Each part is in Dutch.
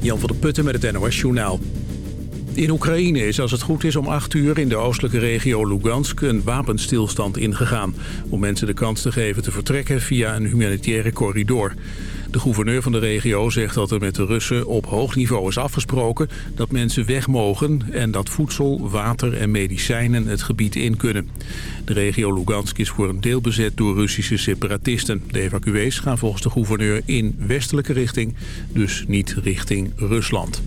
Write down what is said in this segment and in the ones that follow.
Jan van der Putten met het NOS Journaal. In Oekraïne is als het goed is om 8 uur in de oostelijke regio Lugansk een wapenstilstand ingegaan. Om mensen de kans te geven te vertrekken via een humanitaire corridor. De gouverneur van de regio zegt dat er met de Russen op hoog niveau is afgesproken dat mensen weg mogen en dat voedsel, water en medicijnen het gebied in kunnen. De regio Lugansk is voor een deel bezet door Russische separatisten. De evacuees gaan volgens de gouverneur in westelijke richting, dus niet richting Rusland.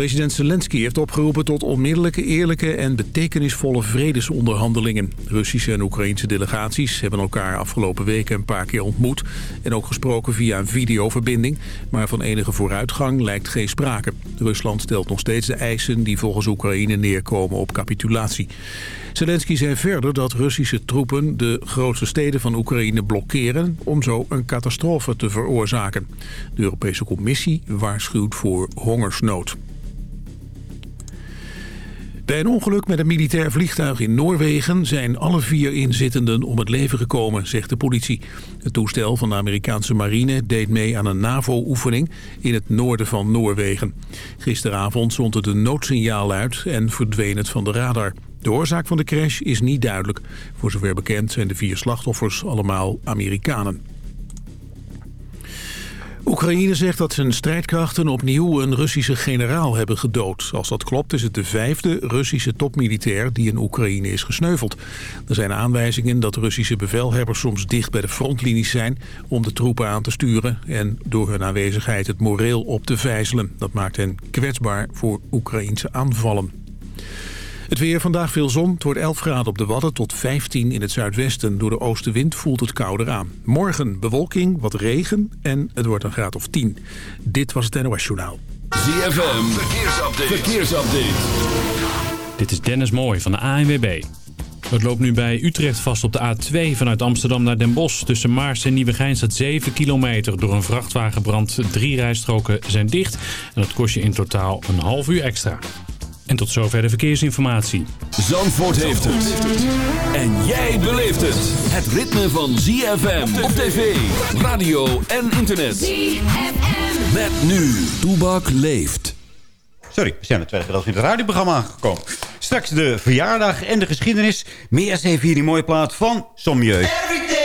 President Zelensky heeft opgeroepen tot onmiddellijke, eerlijke en betekenisvolle vredesonderhandelingen. Russische en Oekraïnse delegaties hebben elkaar afgelopen weken een paar keer ontmoet en ook gesproken via een videoverbinding. Maar van enige vooruitgang lijkt geen sprake. Rusland stelt nog steeds de eisen die volgens Oekraïne neerkomen op capitulatie. Zelensky zei verder dat Russische troepen de grootste steden van Oekraïne blokkeren om zo een catastrofe te veroorzaken. De Europese Commissie waarschuwt voor hongersnood. Bij een ongeluk met een militair vliegtuig in Noorwegen zijn alle vier inzittenden om het leven gekomen, zegt de politie. Het toestel van de Amerikaanse marine deed mee aan een NAVO-oefening in het noorden van Noorwegen. Gisteravond zond het een noodsignaal uit en verdween het van de radar. De oorzaak van de crash is niet duidelijk. Voor zover bekend zijn de vier slachtoffers allemaal Amerikanen. Oekraïne zegt dat zijn strijdkrachten opnieuw een Russische generaal hebben gedood. Als dat klopt is het de vijfde Russische topmilitair die in Oekraïne is gesneuveld. Er zijn aanwijzingen dat Russische bevelhebbers soms dicht bij de frontlinies zijn... om de troepen aan te sturen en door hun aanwezigheid het moreel op te vijzelen. Dat maakt hen kwetsbaar voor Oekraïnse aanvallen. Het weer vandaag veel zon. Het wordt 11 graden op de Wadden tot 15 in het zuidwesten. Door de oostenwind voelt het kouder aan. Morgen bewolking, wat regen en het wordt een graad of 10. Dit was het NOS Journaal. ZFM, verkeersupdate. verkeersupdate. Dit is Dennis Mooij van de ANWB. Het loopt nu bij Utrecht vast op de A2 vanuit Amsterdam naar Den Bosch. Tussen Maars en Nieuwegein staat 7 kilometer. Door een vrachtwagenbrand drie rijstroken zijn dicht. En dat kost je in totaal een half uur extra. En tot zover de verkeersinformatie. Zandvoort heeft het. En jij beleeft het. Het ritme van ZFM op tv, radio en internet. ZFM. Met nu. Toebak leeft. Sorry, we zijn het tweede gedeelte in het radioprogramma aangekomen. Straks de verjaardag en de geschiedenis. Meer even hier die mooie plaat van Sommieu. sound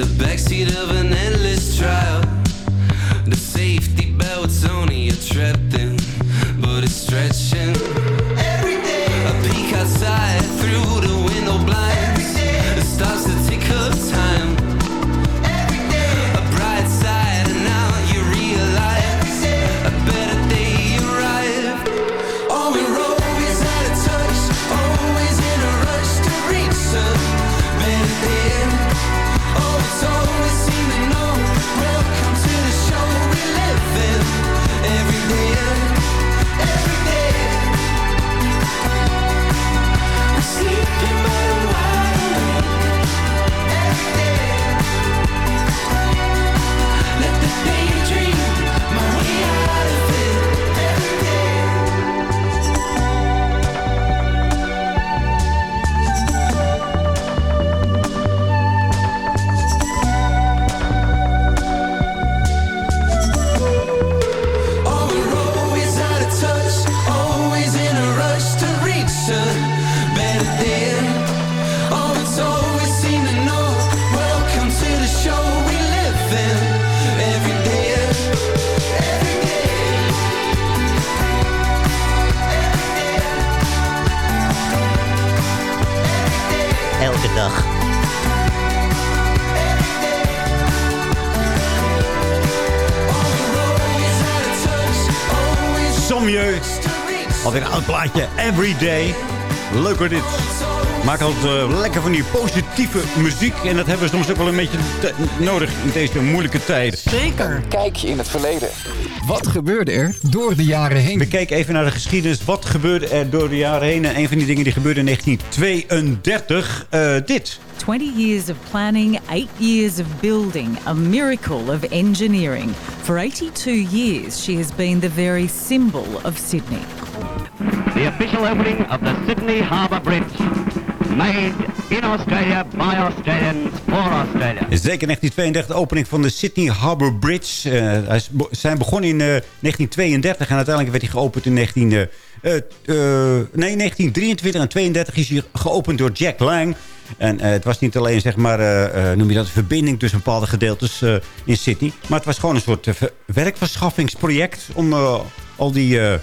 the backseat of an plaatje. Everyday. Leuk hoor dit. Maak altijd uh, lekker van die positieve muziek. En dat hebben we soms ook wel een beetje nodig in deze moeilijke tijden. Zeker. Kijk je in het verleden. Wat gebeurde er door de jaren heen? We kijken even naar de geschiedenis. Wat gebeurde er door de jaren heen? En een van die dingen die gebeurde in 1932. Uh, dit. 20 years of planning, 8 years of building, a miracle of engineering. For 82 years, she has been the very symbol of Sydney. The official opening of the Sydney Harbour Bridge. Made in Australia by Australians for Australia. Zeker 1932, de opening van de Sydney Harbour Bridge. Uh, zijn begonnen in uh, 1932 en uiteindelijk werd hij geopend in 19, uh, nee, 1923 en 32 is hij geopend door Jack Lang. En het was niet alleen, zeg maar, noem je dat, verbinding tussen bepaalde gedeeltes in Sydney. Maar het was gewoon een soort werkverschaffingsproject om al die uh,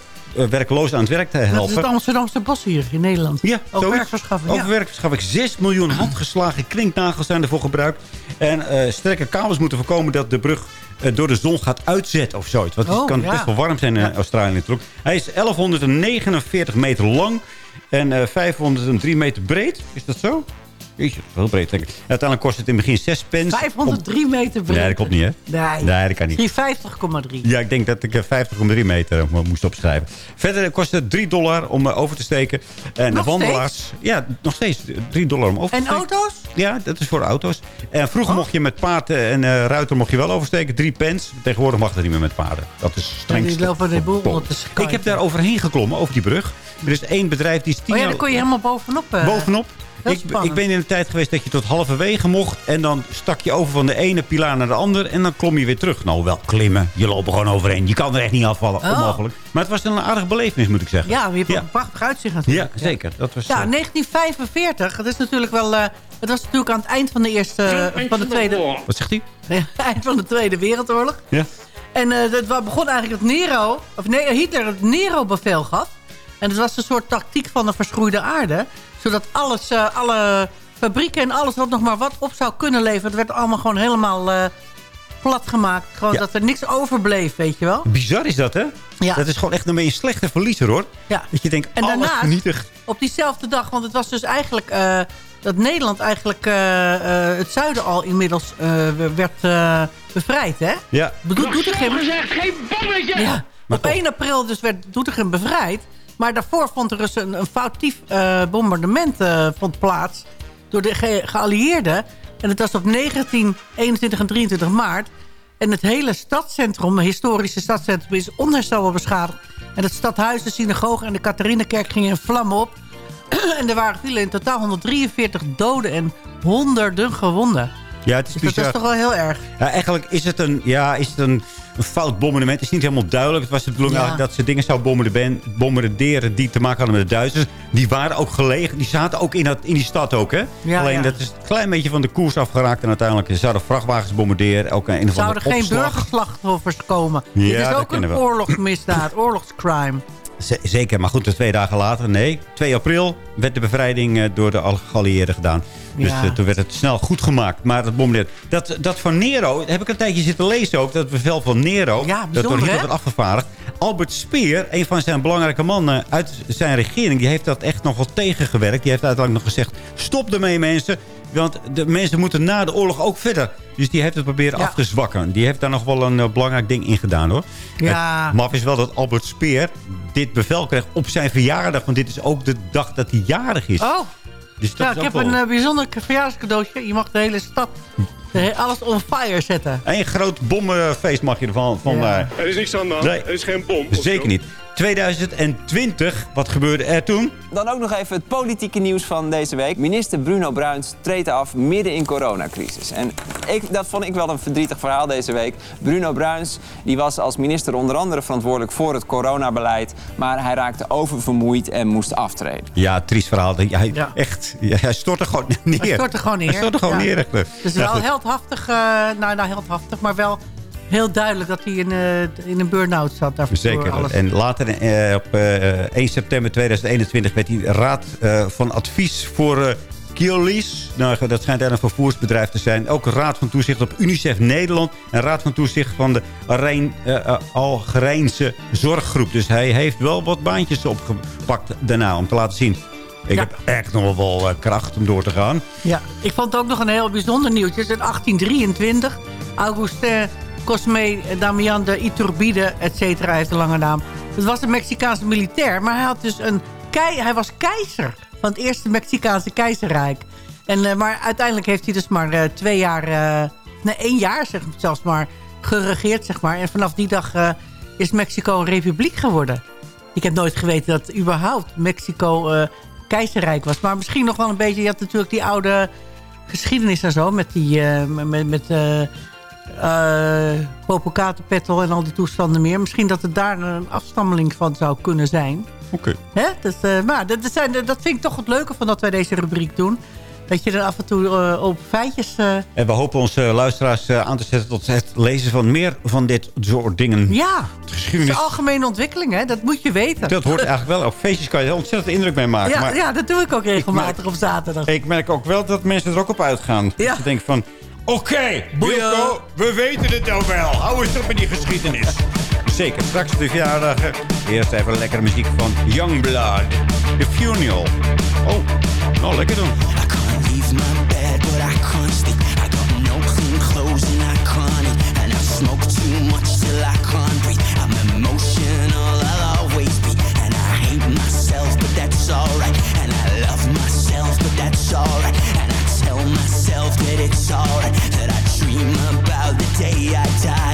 werkloos aan het werk te helpen. Dat is het Amsterdamse bos hier in Nederland. Ja, over werkverschaffing. Over ja. werkverschaffing. 6 miljoen handgeslagen klinknagels zijn ervoor gebruikt. En uh, sterke kabels moeten voorkomen dat de brug uh, door de zon gaat uitzetten of zoiets. Want het kan ja. best wel warm zijn in ja. Australië natuurlijk. Hij is 1149 meter lang en 503 meter breed. Is dat zo? Jeetje, heel breed denk ik. Uiteindelijk kost het in het begin 6 pence. 503 om... meter breed. Nee, dat klopt niet hè? Nee. Nee, dat kan niet. 350,3. Ja, ik denk dat ik 50,3 meter moest opschrijven. Verder kost het 3 dollar om over te steken. En nog de wandelaars... Steeds? Ja, nog steeds 3 dollar om over te en steken. En auto's? Ja, dat is voor auto's. En vroeger oh. mocht je met paarden en uh, ruiter mocht je wel oversteken. 3 pence. Tegenwoordig mag dat niet meer met paarden. Dat is streng. Ik heb daar overheen geklommen, over die brug. Er is één bedrijf die... Oh ja, dan kon je helemaal bovenop... Uh... Bovenop. Ik, ik, ben in de tijd geweest dat je tot halverwege mocht. En dan stak je over van de ene pilaar naar de andere. En dan klom je weer terug. Nou, wel klimmen. Je loopt er gewoon overheen. Je kan er echt niet afvallen. Oh. Onmogelijk. Maar het was een aardige belevenis, moet ik zeggen. Ja, je hebt ja. een prachtig uitzicht natuurlijk. Ja, zeker. Dat was, ja, 1945. Dat is natuurlijk wel... Uh, het was natuurlijk aan het eind van de eerste... Uh, van de tweede... Wat zegt hij? Nee, eind van de Tweede Wereldoorlog. Ja. En uh, dat begon eigenlijk dat Nero... Of nee, Hitler het Nero-bevel gaf. En het was een soort tactiek van de verschroeide aarde. Zodat alles, uh, alle fabrieken en alles wat nog maar wat op zou kunnen leveren... dat werd allemaal gewoon helemaal uh, plat gemaakt. Gewoon ja. dat er niks overbleef, weet je wel. Bizar is dat, hè? Ja. Dat is gewoon echt een slechte verliezer, hoor. Ja. Dat je denkt, en alles daarnaast, vernietigd. op diezelfde dag, want het was dus eigenlijk... Uh, dat Nederland eigenlijk het zuiden al inmiddels werd bevrijd, hè? Ja. Doet Doetinchem... geen bommetje! Ja. Op 1 april dus werd Doetinchem bevrijd. Maar daarvoor vond er dus een, een foutief uh, bombardement uh, vond plaats door de ge geallieerden. En het was op 19, 21 en 23 maart. En het hele stadscentrum, het historische stadscentrum, is onherstelbaar beschadigd. En het stadhuis, de synagoge en de Katharinekerk gingen in vlammen op. en er waren vielen in totaal 143 doden en honderden gewonden. Ja, het is dus bizar. dat is toch wel heel erg. Ja, eigenlijk is het een, ja, is het een, een fout bombardement. Het is niet helemaal duidelijk. Het was de bedoeling Ja. dat ze dingen zouden bombarderen die te maken hadden met de Duitsers. Die waren ook gelegen. Die zaten ook in, dat, in die stad ook, hè? Ja, Alleen ja. dat is een klein beetje van de koers afgeraakt. En uiteindelijk zouden vrachtwagens bombarderen. Ook een Zouden geen burgerslachtoffers komen. Ja, Dit is ook een oorlogsmisdaad, oorlogscrime. Zeker, maar goed, dus twee dagen later, nee. 2 april werd de bevrijding eh, door de al- geallieerden gedaan. Dus Ja. eh, toen werd het snel goed gemaakt. Maar dat bombarderen... Dat, dat van Nero, heb ik een tijdje zitten lezen ook. Dat bevel van Nero, Ja, dat door Hitler werd afgevaardigd. Albert Speer, een van zijn belangrijke mannen uit zijn regering... die heeft dat echt nog wel tegengewerkt. Die heeft uiteindelijk nog gezegd, stop ermee mensen. Want de mensen moeten na de oorlog ook verder. Dus die heeft het proberen Ja. af te zwakken. Die heeft daar nog wel een eh, belangrijk ding in gedaan hoor. Ja. Het maf is wel dat Albert Speer dit bevel kreeg op zijn verjaardag. Want dit is ook de dag dat hij jarig is. Oh, dus dat nou, is ik heb wel een eh, bijzonder verjaarscadeautje. Je mag de hele stad, alles on fire zetten. een groot bommenfeest mag je ervan van Ja. daar. Er is niks aan de hand. Nee. Er is geen bom. Zeker niet. 2020, wat gebeurde er toen? Dan ook nog even het politieke nieuws van deze week. Minister Bruno Bruins treedt af midden in coronacrisis. En ik, dat vond ik wel een verdrietig verhaal deze week. Bruno Bruins die was als minister onder andere verantwoordelijk voor het coronabeleid. Maar hij raakte oververmoeid en moest aftreden. Ja, triest verhaal. Hij, Ja. echt, hij stortte gewoon neer. Hij stortte gewoon neer. Hij stortte gewoon Ja. neer. echt. Het is Ja, wel heldhaftig, eh, nou, nou heldhaftig, maar wel heel duidelijk dat hij in, eh, in een burn-out zat. Daarvoor Zeker. Alles. En later, eh, op eh, 1 september 2021, werd hij raad eh, van advies voor eh, Skillies. Nou, dat schijnt een vervoersbedrijf te zijn. Ook raad van toezicht op UNICEF Nederland. En raad van toezicht van de Arijn, uh, Algerijnse zorggroep. Dus hij heeft wel wat baantjes opgepakt daarna om te laten zien. Ik heb echt nog wel kracht om door te gaan. Ja, ik vond ook nog een heel bijzonder nieuwtje. Het in 1823. Augustin Cosme Damian de Iturbide, et cetera, heeft een lange naam. Het was een Mexicaanse militair, maar hij, had dus een kei hij was keizer van het eerste Mexicaanse keizerrijk. En, uh, maar uiteindelijk heeft hij dus maar uh, twee jaar, uh, nee, één jaar zeg, zelfs maar, geregeerd, zeg maar. En vanaf die dag is Mexico een republiek geworden. Ik heb nooit geweten dat überhaupt Mexico keizerrijk was. Maar misschien nog wel een beetje, je had natuurlijk die oude geschiedenis en zo, met die, met, met uh, en al die toestanden meer. Misschien dat het daar een afstammeling van zou kunnen zijn. Oké. Okay. Dus, uh, maar dat, zijn, dat vind ik toch het leuke van dat wij deze rubriek doen. Dat je er af en toe uh, op feitjes... En we hopen onze luisteraars aan te zetten tot het lezen van meer van dit soort dingen. Ja, de geschiedenis. algemene ontwikkeling, hè? dat moet je weten. Dat hoort eigenlijk wel. Op feestjes kan je ontzettend indruk mee maken. Ja, maar ja dat doe ik ook regelmatig merk, op zaterdag. Ik merk ook wel dat mensen er ook op uitgaan. Ja. Dat je denkt van, Oké, okay, Wilco, we weten het nou wel. Hou eens op met die geschiedenis. Zeker, straks de verjaardagen. Eerst even lekkere muziek van Youngblood. The Funeral. Oh, nou lekker doen. I can't leave my bed, but I can't sleep. I got no clean clothes and I can't eat. And I smoke too much till I can't breathe. I'm emotional, I'll always be. And I hate myself, but that's alright. And I love myself, but that's alright. That. That I dream about the day I die.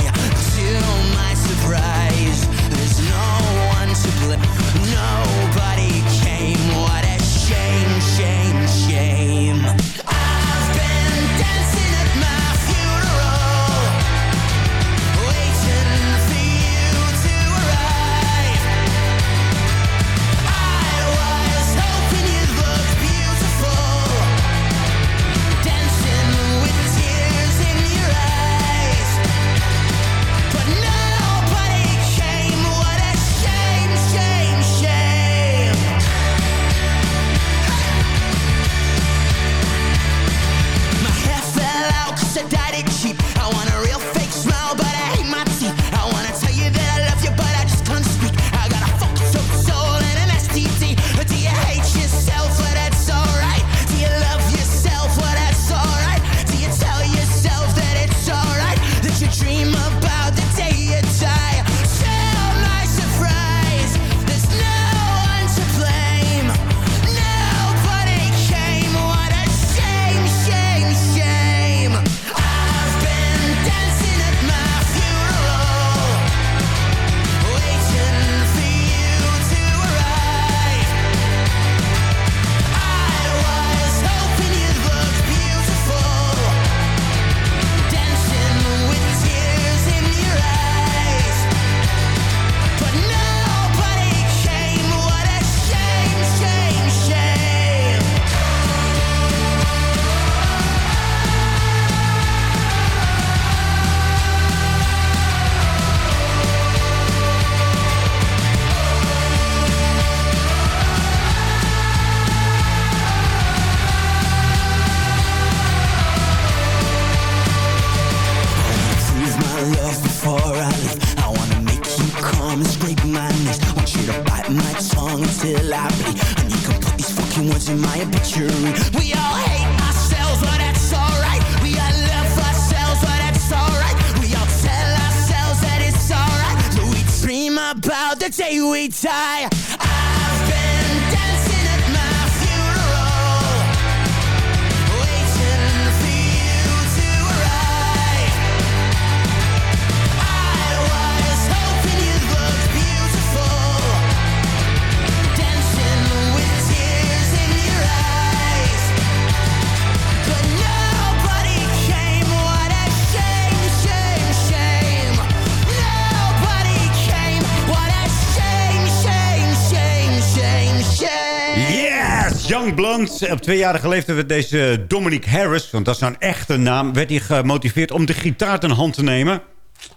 Op tweejarige leeftijd werd deze Dominic Harris, want dat is nou een echte naam, werd hij gemotiveerd om de gitaar ten hand te nemen.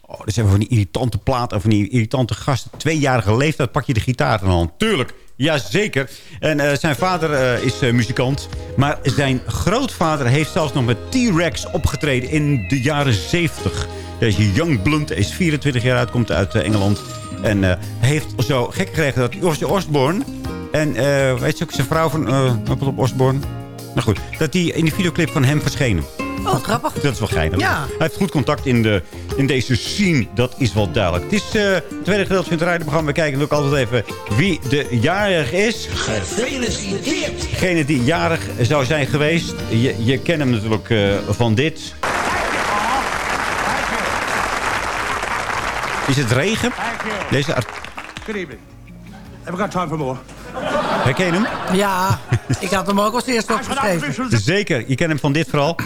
Oh, dat zijn van die irritante platen, of van die irritante gasten. Tweejarige leeftijd pak je de gitaar in hand. Tuurlijk, Jazeker. En eh, zijn vader eh, is eh, muzikant. Maar zijn grootvader heeft zelfs nog met T-Rex opgetreden in de jaren 70. Deze Young Blunt is 24 jaar oud, komt uit Engeland. En heeft zo gek gekregen dat Ozzy Osbourne... En weet je ook zijn vrouw van uh, op Osbourne? Nou goed, dat die in de videoclip van hem verschenen. Oh, grappig. Dat is wel geinig. Ja. Hij heeft goed contact in, de, in deze scene. Dat is wel duidelijk. Het is uh, het tweede gedeelte van het rijdenprogramma. We kijken ook altijd even wie de jarig is. Gefeliciteerd. Degene die jarig zou zijn geweest. Je, je kent hem natuurlijk uh, van dit. Is het regen? Deze Good evening. Have we got time for more? Herken je hem? Ja, ik had hem ook als eerste opgeschreven. Zeker, je kent hem van dit vooral.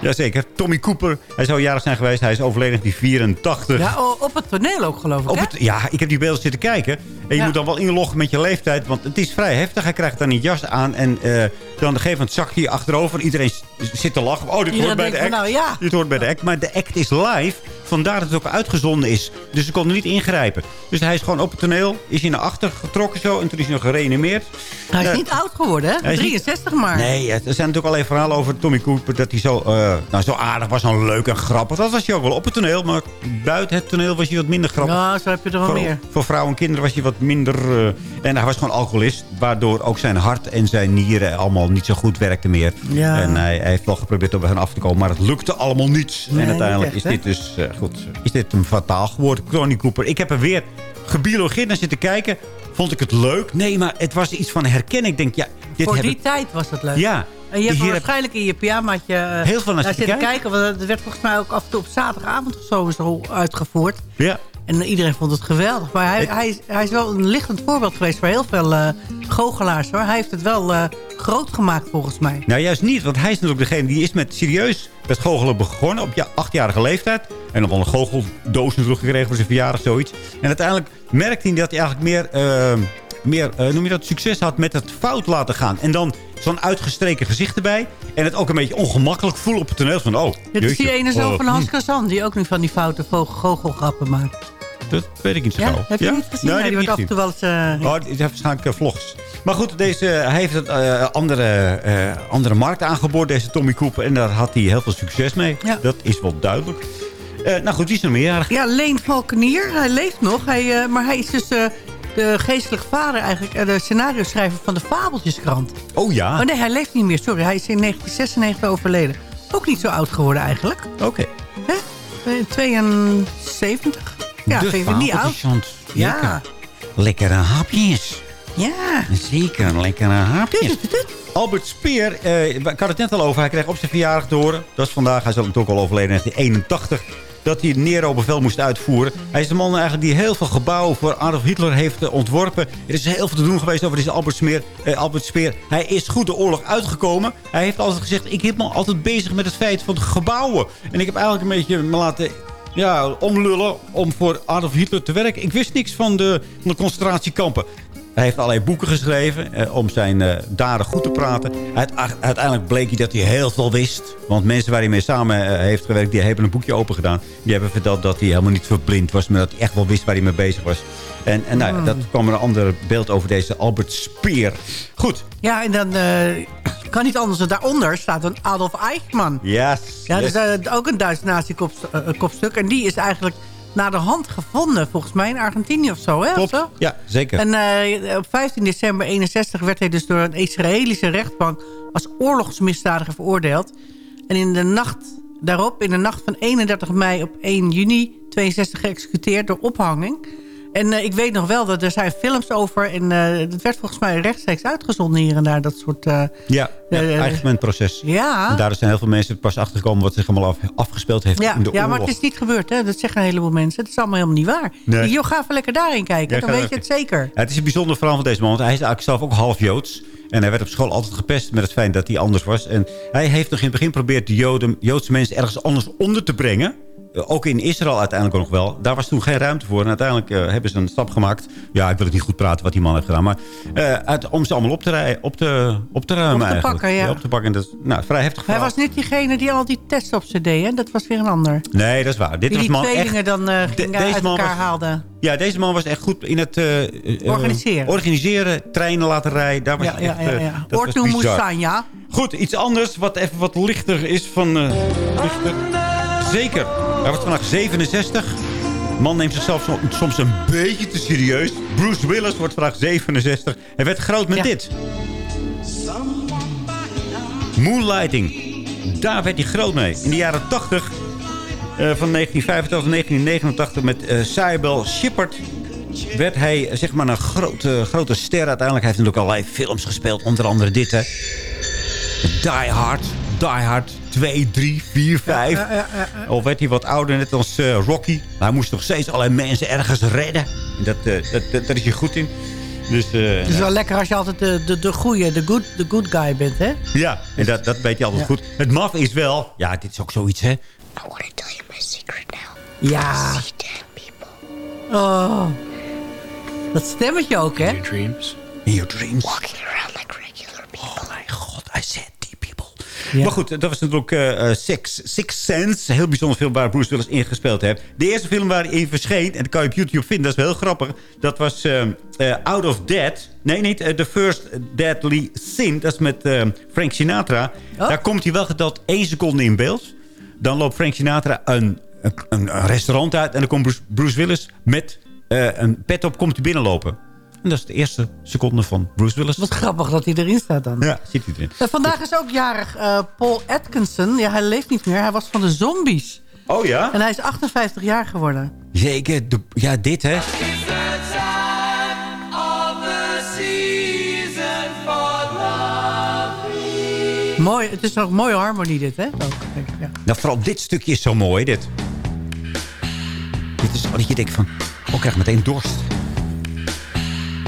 Jazeker, Tommy Cooper. Hij zou jarig zijn geweest. Hij is overleden in die 84. Ja, op het toneel ook geloof ik, op het, Ja, ik heb die beelden zitten kijken. En je Ja. moet dan wel inloggen met je leeftijd. Want het is vrij heftig. Hij krijgt dan een jas aan. En eh, dan op een gegeven moment zak achterover. Iedereen zit te lachen. Oh, dit Iedereen hoort bij de act. nou ja. Dit hoort bij de act. Maar de act is live. Vandaar dat het ook uitgezonden is. Dus ze konden niet ingrijpen. Dus hij is gewoon op het toneel. Is hij naar achter getrokken zo. En toen is hij nog gereanimeerd. Hij is Eh, niet oud geworden, hè? Hij is niet- 63 maar. Nee, er zijn natuurlijk alleen verhalen over Tommy Cooper... dat hij zo, eh, nou, zo aardig was en leuk en grappig. Dat was hij ook wel op het toneel. Maar buiten het toneel was hij wat minder grappig. Ja, zo heb je er wel voor, meer. voor vrouwen en kinderen was hij wat minder... eh, en hij was gewoon alcoholist. Waardoor ook zijn hart en zijn nieren allemaal niet zo goed werkten meer. Ja. En hij, hij heeft wel geprobeerd om bij hen af te komen. Maar het lukte allemaal niet. Nee, en uiteindelijk is dit dus... eh, goed, is dit hem fataal geworden. Tony Cooper. Ik heb er weer gebiologeerd naar zitten kijken. Vond ik het leuk? Nee, maar het was iets van herkennen. Ik denk, ja... Dit Voor die tijd was dat leuk. Ja. En je hebt heb- waarschijnlijk in je pyjamaatje eh, Heel veel naar zitten zitten kijken. kijken. Want het werd volgens mij ook af en toe op zaterdagavond of zo, zo uitgevoerd. Ja. En iedereen vond het geweldig. Maar hij, Ik- hij, is, hij is wel een lichtend voorbeeld geweest voor heel veel eh goochelaars. Hoor. Hij heeft het wel eh, groot gemaakt volgens mij. Nou, juist niet. Want hij is natuurlijk degene die is met serieus met goochelen begonnen op ja, achtjarige leeftijd. En dan wel een goocheldoos natuurlijk gekregen voor zijn verjaardag, zoiets. En uiteindelijk merkte hij dat hij eigenlijk meer, eh, meer noem je dat, succes had met het fout laten gaan. En dan zo'n uitgestreken gezicht erbij. En het ook een beetje ongemakkelijk voelen op het toneel. Van, oh, Dit is die ene zoon oh, van Hans hm, Kazan, die ook nu van die foute vogel- goochelgrappen maakt. Dat weet ik niet zo Ja, heb je niet gezien? Nee, Nee, die wordt af en niet toe wel eens... eh, Oh, die heeft waarschijnlijk eh, vlogs. Maar goed, deze, hij heeft het eh, andere, eh, andere markt aangeboord, deze Tommy Cooper. En daar had hij heel veel succes mee. Ja. Dat is wel duidelijk. Eh, nou goed, wie is er nog meerjarig? Ja, Leen Valkenier, hij leeft nog. Hij, eh, maar hij is dus eh, de geestelijke vader eigenlijk, eh, de scenario schrijver van de Fabeltjeskrant. Oh ja, Oh nee, hij leeft niet meer, sorry. Hij is in 1996 overleden. Ook niet zo oud geworden eigenlijk. oké. Hè? Eh, 72. Ja, de vind ik niet oud. fabeltjeskrant. Ja. Lekker. Lekkere hapjes. Ja. Zeker, lekkere hapjes. Albert Speer, eh, ik had het net al over. Hij kreeg op zijn verjaardag te horen. Dat is vandaag, hij is natuurlijk al overleden in 1981. Dat hij Nero-bevel moest uitvoeren. Hij is de man eigenlijk die heel veel gebouwen voor Adolf Hitler heeft eh, ontworpen. Er is heel veel te doen geweest over deze Albert, Smeer, eh, Albert Speer. Hij is goed de oorlog uitgekomen. Hij heeft altijd gezegd, ik heb me altijd bezig met het feit van gebouwen. En ik heb eigenlijk een beetje me laten ja, omlullen om voor Adolf Hitler te werken. Ik wist niks van de, van de concentratiekampen. Hij heeft allerlei boeken geschreven eh, om zijn eh, daden goed te praten. Uit- uiteindelijk bleek hij dat hij heel veel wist. Want mensen waar hij mee samen eh, heeft gewerkt... die hebben een boekje open gedaan. Die hebben verteld dat hij helemaal niet verblind was... maar dat hij echt wel wist waar hij mee bezig was. En, en nou, ja, dat kwam een ander beeld over deze Albert Speer. Goed. Ja, en dan eh, kan niet anders. dan Daaronder staat een Adolf Eichmann. Yes. Ja, dat is ook een Duits nazi-kopstuk. en die is eigenlijk naar de hand gevonden, volgens mij, in Argentinië of zo. Hè, Klopt. Of zo? Ja, zeker. En eh, op 15 december 61 werd hij dus door een Israëlische rechtbank... als oorlogsmisdadiger veroordeeld. En in de nacht daarop, in de nacht van 31 mei op 1 juni 62 geëxecuteerd door ophanging. En eh, ik weet nog wel dat er zijn films over... en eh het werd volgens mij rechtstreeks uitgezonden hier en daar, dat soort... eh, ja, ja eigenmentproces. ja. En daar zijn heel veel mensen pas achtergekomen... wat zich allemaal af, afgespeeld heeft Ja, in de ja, oorlog. maar het is niet gebeurd. Hè? Dat zeggen een heleboel mensen. Het is allemaal helemaal niet waar. Nee. Jo, ga even lekker daarin kijken. Ja, dan weet je het zeker. Ja, het is een bijzonder verhaal van deze man. Want hij is eigenlijk zelf ook half Joods. En hij werd op school altijd gepest met het feit dat hij anders was. En hij heeft nog in het begin geprobeerd de Joden, Joodse mensen ergens anders onder te brengen. Ook in Israël uiteindelijk nog wel. Daar was toen geen ruimte voor. En uiteindelijk eh, hebben ze een stap gemaakt. Ja, ik wil het niet goed praten wat die man heeft gedaan. Maar eh, uit, om ze allemaal op te, rij, op te, op te ruimen Op te eigenlijk. pakken, ja. op te pakken. Dat is nou, vrij heftig Hij was niet diegene die al die tests op ze deed, hè? Dat was weer een ander. Nee, dat is waar. Dit die was die man tweelingen echt... dan eh, De- ging deze uit man elkaar was- haalde. Ja, deze man was echt goed in het... eh, eh, Organiseren. organiseren, treinen laten rijden. Daar was Ja, ja, echt... ja. eh, ja. dat. Moussanya. Goed, iets anders wat even wat lichter is van... eh, lichter. Zeker. Hij wordt vandaag 67. Man neemt zichzelf som- soms een beetje te serieus. Bruce Willis wordt vandaag 67. Hij werd groot met Ja. dit. Moonlighting. Daar werd hij groot mee. In de jaren 80, eh, van 1985 tot 1989 met eh Cybel werd hij eh, zeg maar een grote, grote ster. Uiteindelijk heeft hij natuurlijk allerlei films gespeeld. Onder andere dit, hè. Die Hard. Die Hard 2, 3, 4, 5. Of werd hij wat ouder, net als eh, Rocky. Maar hij moest nog steeds allerlei mensen ergens redden. En dat, eh, dat, dat, daar is hij goed in. Dus, eh, Het is wel lekker als je altijd de, de, de goeie, de good, de good guy bent, hè? ja, en dat, dat weet hij altijd Ja. goed. Het maf is wel... Ja, dit is ook zoiets, hè. Ja. Oh. Dat stemmetje ook, hè? In your dreams. Walking around like regular people. Oh mijn god, I said Maar goed, dat was natuurlijk eh, Six, Six Sense. Een heel bijzonder film waar Bruce Willis in gespeeld heeft. De eerste film waar hij in verscheen, en dat kan je op YouTube vinden, dat is wel heel grappig. Dat was eh, Out of Dead. Nee, niet The First Deadly Sin. Dat is met Frank Sinatra. Daar komt hij wel geteld één seconde in beeld. Dan loopt Frank Sinatra een, een, een restaurant uit. En dan komt Bruce, Bruce Willis met een pet op, komt hij binnenlopen. En dat is de eerste seconde van Bruce Willis. Wat grappig dat hij erin staat dan. Ja, zit hij erin. Eh, vandaag is ook jarig eh, Paul Atkinson. Ja, hij leeft niet meer. Hij was van de zombies. Oh ja? En hij is 58 jaar geworden. Zeker. de- ja, dit hè. Mooi, het is ook mooie harmonie dit, hè? Ook, denk ik, ja. Nou, vooral dit stukje is zo mooi, dit. Dit is dat je denkt van... Oh, ik krijg meteen dorst.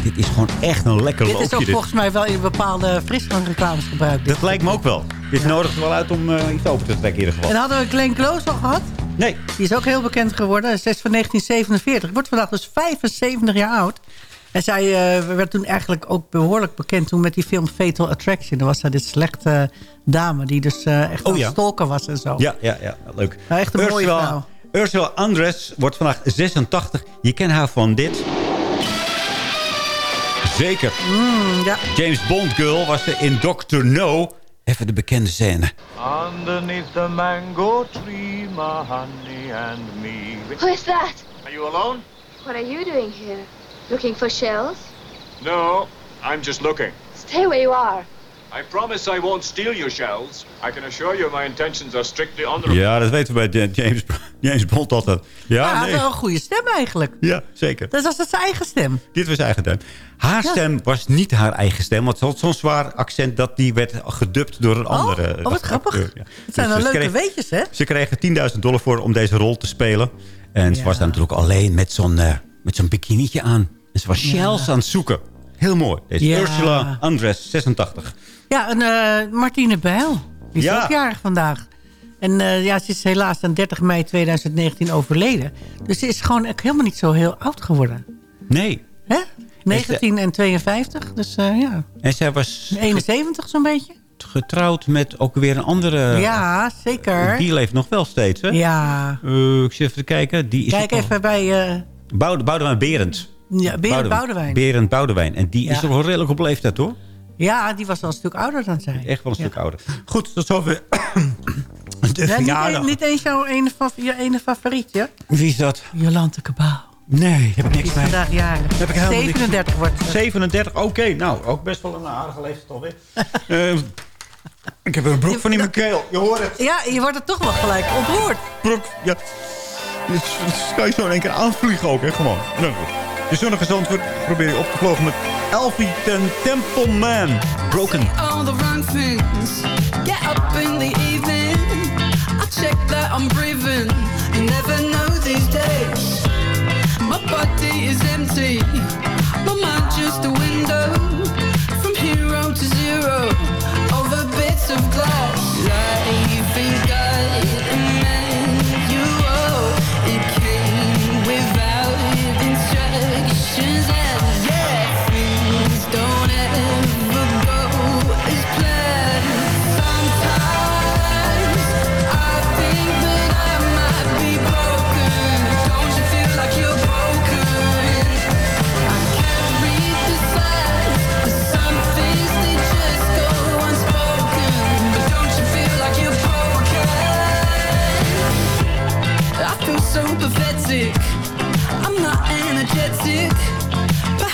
Dit is gewoon echt een lekker Dit loopje. is ook dit. volgens mij wel in bepaalde frisdrankreclames gebruikt. dit. Dat lijkt me ook wel. Dit nodigt er wel uit om eh, iets over te trekken in ieder geval. En hadden we Glenn Close al gehad? Nee. Die is ook heel bekend geworden. Hij is van 1947. Wordt vandaag dus 75 jaar oud. En zij eh, werd toen eigenlijk ook behoorlijk bekend toen met die film Fatal Attraction. Dan was zij dit slechte dame die dus eh, echt Oh, een ja. stalker was en zo. Ja, ja, ja. Leuk. Nou, echt een mooie vrouw. Ursula Andres wordt vandaag 86. Je kent haar van dit. Zeker. Mm, ja. James Bond Girl was er in Doctor No. Even de bekende scène. Underneath the mango tree, my honey and me. Who is that? Are you alone? What are you doing here? Looking for shells? No, I'm just looking. Stay where you are. I promise I won't steal your shells. I can assure you my intentions are strictly honorable. Ja, dat weten we bij James, James Bond altijd. Ja, Ja, hij nee. had wel een goede stem eigenlijk. ja zeker. Dat was het zijn eigen stem. Dit was haar eigen stem. Haar stem was niet haar eigen stem. Want ze had zo'n zwaar accent dat die werd gedubt door een andere oh, wat grappig. acteur, ja. Het zijn Dus wel leuke kreeg- weetjes, hè? Ze kregen 10.000 dollar voor om deze rol te spelen. En ze was daar natuurlijk alleen met zo'n eh, met zo'n bikinietje aan. En ze was shells aan het zoeken. Heel mooi. Deze Ja. Ursula Andres, 86. Ja, en eh, Martine Bijl. Die is Ja. ook jarig vandaag. En eh, ja, ze is helaas aan 30 mei 2019 overleden. Dus ze is gewoon helemaal niet zo heel oud geworden. Nee. Hè? 19 en 52, dus eh, ja. En zij was 71 zo'n beetje. getrouwd met ook weer een andere... ja, zeker. Die leeft nog wel steeds, hè? Ja. Ik zit even te kijken. Die is Kijk even bij uh, Boud- Boudewijn Berend. Ja, Berend Boudewijn. Berend Boudewijn. En die is toch wel redelijk op leeftijd, hoor? Ja, die was al een stuk ouder dan zij. Echt wel een Ja. stuk ouder. Goed, tot zover de Ja, niet, verjaardag. een- niet eens jouw ene, je ene favorietje. Wie is dat? Jolante Kabaal. Nee, heb ik Die niks mee. vandaag jarig. Heb ik helemaal niks. 37 wordt ze. 37, oké. Nou, ook best wel een aardige leeftijd alweer. Eh, ik heb een broek van in mijn keel. Je hoort het. Ja, je wordt er toch wel gelijk ontroerd. Broek, ja. Dit kan je zo in één keer aanvliegen ook, hè. Gewoon. De zonnige zandvoort probeer je op te vlogen met Elfie ten Templeman. Broken. all the wrong things. Get up in the evening. I check that I'm breathing. You never know these days. My body is empty. My mind just a window. From hero to zero. Over bits of glass. Life ain't got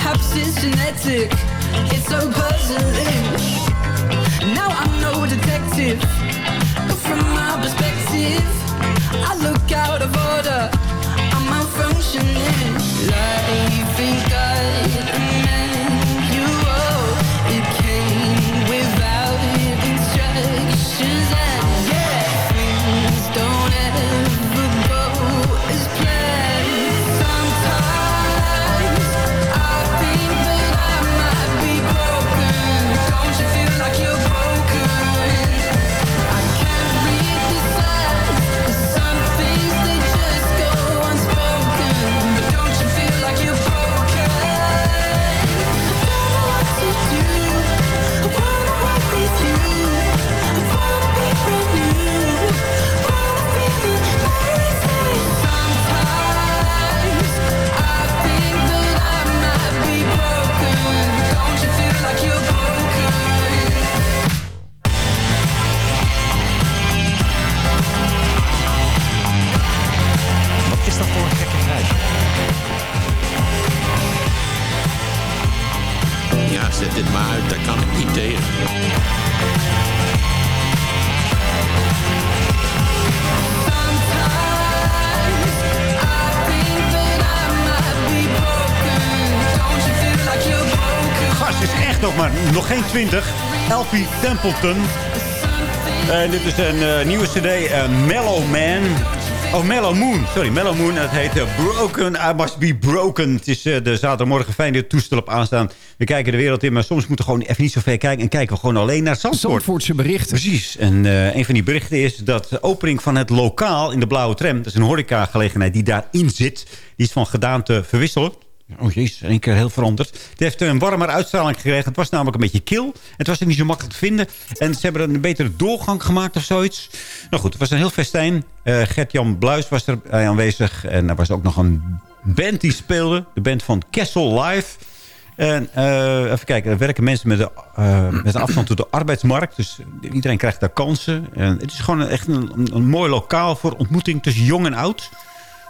Perhaps it's genetic. It's so puzzling. Now I'm no detective, but from my perspective, I look out of order. I'm malfunctioning. Life ain't got 20. Elfie Templeton. En dit is een eh, nieuwe cd, eh, Mellow Man. Oh, Mellow Moon. Sorry, Mellow Moon. Het heet eh, Broken, I Must Be Broken. Het is de zaterdagmorgen fijne toestel op aanstaan. We kijken de wereld in, maar soms moeten we gewoon even niet zo ver kijken. En kijken we gewoon alleen naar Zandvoort. Zandvoortse berichten. Precies. En een van die berichten is dat de opening van het lokaal in de Blauwe Tram... dat is een horecagelegenheid die daarin zit... die is van gedaante verwisselen. Oh jezus, één keer heel veranderd. Het heeft een warmer uitstraling gekregen. Het was namelijk een beetje kil. Het was niet zo makkelijk te vinden. En ze hebben er een betere doorgang gemaakt of zoiets. Nou goed, het was een heel festijn. Eh, Gert-Jan Bluis was er bij aanwezig. En er was ook nog een band die speelde. De band van Kessel Live. En eh, even kijken, er werken mensen met, de, eh, met een afstand tot de arbeidsmarkt. Dus iedereen krijgt daar kansen. En het is gewoon echt een, een mooi lokaal voor ontmoeting tussen jong en oud.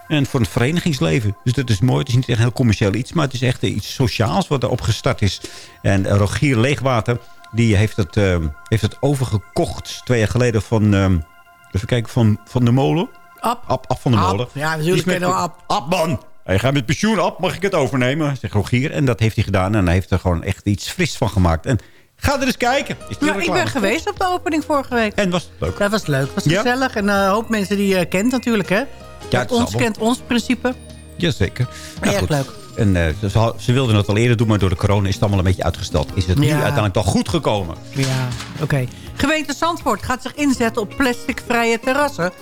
En voor het verenigingsleven. Dus dat is mooi. Het is niet echt heel commercieel iets. Maar het is echt iets sociaals wat er opgestart is. En eh, Rogier Leegwater. Die heeft het, eh, heeft het overgekocht. Twee jaar geleden van... eh, even kijken. Van, van de molen. Ab. Ab, Ab van de Ab. molen. Ja, natuurlijk kennen we Ab. Ab, man. Hij gaat met pensioen op. Mag ik het overnemen? Zegt Rogier. En dat heeft hij gedaan. En hij heeft er gewoon echt iets fris van gemaakt. En ga er eens kijken. Is ik ben geweest op de opening vorige week. En was het leuk? Dat was leuk. was Ja? gezellig. En eh, een hoop mensen die je kent natuurlijk, hè? Ja, ons kent ons principe. Jazeker. Ja, Nou, goed. leuk. En eh, ze, ze wilden het al eerder doen, maar door de corona is het allemaal een beetje uitgesteld. Is het nu Ja. uiteindelijk toch goed gekomen? Ja, oké. Gemeente Zandvoort gaat zich inzetten op plasticvrije terrassen.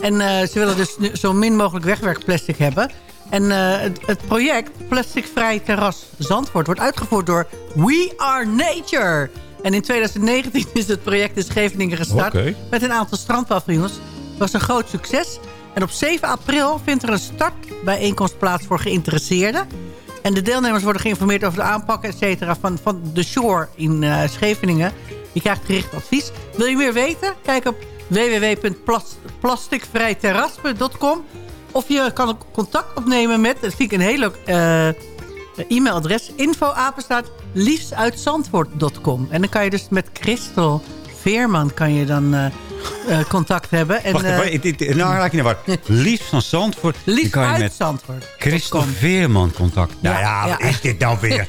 En eh, ze willen dus zo min mogelijk wegwerkplastic hebben. En eh, het, het project Plasticvrij Terras Zandvoort wordt uitgevoerd door We Are Nature. En in 2019 is het project in Scheveningen gestart. Met een aantal strandpaviljoens. Het was een groot succes. En op 7 april vindt er een startbijeenkomst plaats voor geïnteresseerden. En de deelnemers worden geïnformeerd over de aanpak et cetera, van, van de Shore in eh, Scheveningen. Je krijgt gericht advies. Wil je meer weten? Kijk op www.plasticvrijterras.com Of je kan contact opnemen met, dat vind ik een heel leuk eh, e-mailadres, info-apenstaat. En dan kan je dus met Christel Veerman kan je dan eh, contact hebben. En, Wacht eh, dit- nou raak je naar war. Liefst van Zandvoort. Je uit met Zandvoort. Christophe Veerman contact. nou ja, ja. wat is dit nou weer?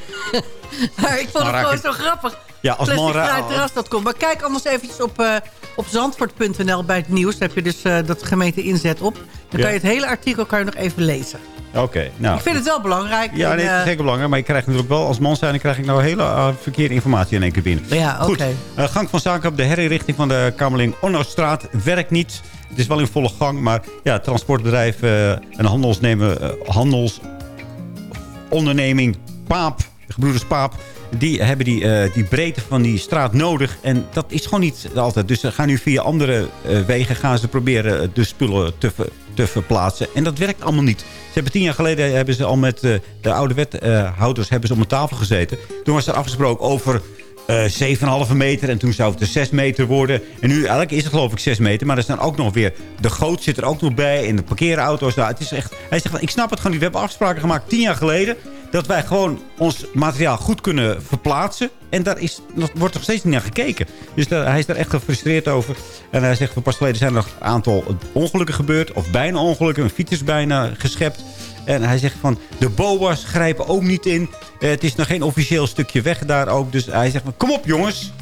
Ik vond Nou, het gewoon zo grappig. Ja, als man ra- Plasticvrijterras.com. Maar kijk anders eventjes op, eh, op zandvoort.nl bij het nieuws. Daar heb je dus eh, dat gemeente inzet op. Dan Ja. kan je het hele artikel kan je nog even lezen. Oké, nou. ik vind het wel belangrijk. Ja, nee, het is eh, zeker belangrijk. Maar je krijgt natuurlijk wel, als man zijn, dan krijg ik nou hele eh, verkeerde informatie in één keer binnen. Ja, oké. Eh, gang van zaken op de herinrichting van de Kamerling Onnostraat werkt niet. Het is wel in volle gang, maar ja, transportbedrijf eh, en handelsnemen, handelsonderneming Paap, de gebroeders Paap, die hebben die, die breedte van die straat nodig. En dat is gewoon niet altijd. Dus ze gaan nu via andere wegen gaan ze proberen de spullen te, te verplaatsen. En dat werkt allemaal niet. Ze hebben tien jaar geleden hebben ze al met eh, de oude wethouders hebben ze om een tafel gezeten. Toen was er afgesproken over eh 7,5 meter. En toen zou het er 6 meter worden. En nu eigenlijk is het geloof ik 6 meter. Maar er staan ook nog weer... De goot zit er ook nog bij. En de parkeerauto's daar. Het is echt... Hij zegt, ik snap het gewoon niet. We hebben afspraken gemaakt 10 jaar geleden. Dat wij gewoon ons materiaal goed kunnen verplaatsen. En daar is, wordt nog steeds niet naar gekeken. Dus daar, hij is daar echt gefrustreerd over. En hij zegt, van pas geleden zijn er nog een aantal ongelukken gebeurd. Of bijna ongelukken. Een fiets is bijna geschept. En hij zegt van, de BOA's grijpen ook niet in. Eh, het is nog geen officieel stukje weg daar ook. Dus hij zegt van, kom op jongens.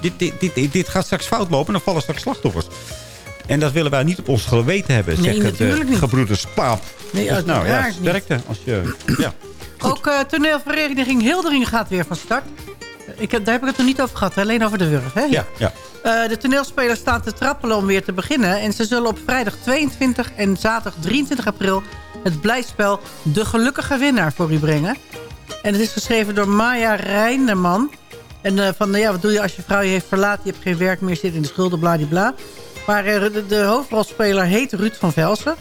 Dit, dit, dit, dit, gaat straks fout lopen en dan vallen straks slachtoffers. En dat willen wij niet op ons geweten hebben, Nee, natuurlijk de niet. gebroeders Paap. Nee, Dus nou ja, sterkte. Als je, ja. Ook eh, toneelvereniging Hildering gaat weer van start. Ik heb, daar heb ik het nog niet over gehad, hè? alleen over de Wurf. Hè? Ja, ja. Eh, de toneelspelers staan te trappelen om weer te beginnen. En ze zullen op vrijdag 22 en zaterdag 23 april... het blijspel De Gelukkige Winnaar voor u brengen. En het is geschreven door Maya Rijneman. En eh, van, nou ja, wat doe je als je vrouw je heeft verlaten... je hebt geen werk meer, zit in de schulden, bladibla. Maar de, de hoofdrolspeler heet Ruud van Velsen.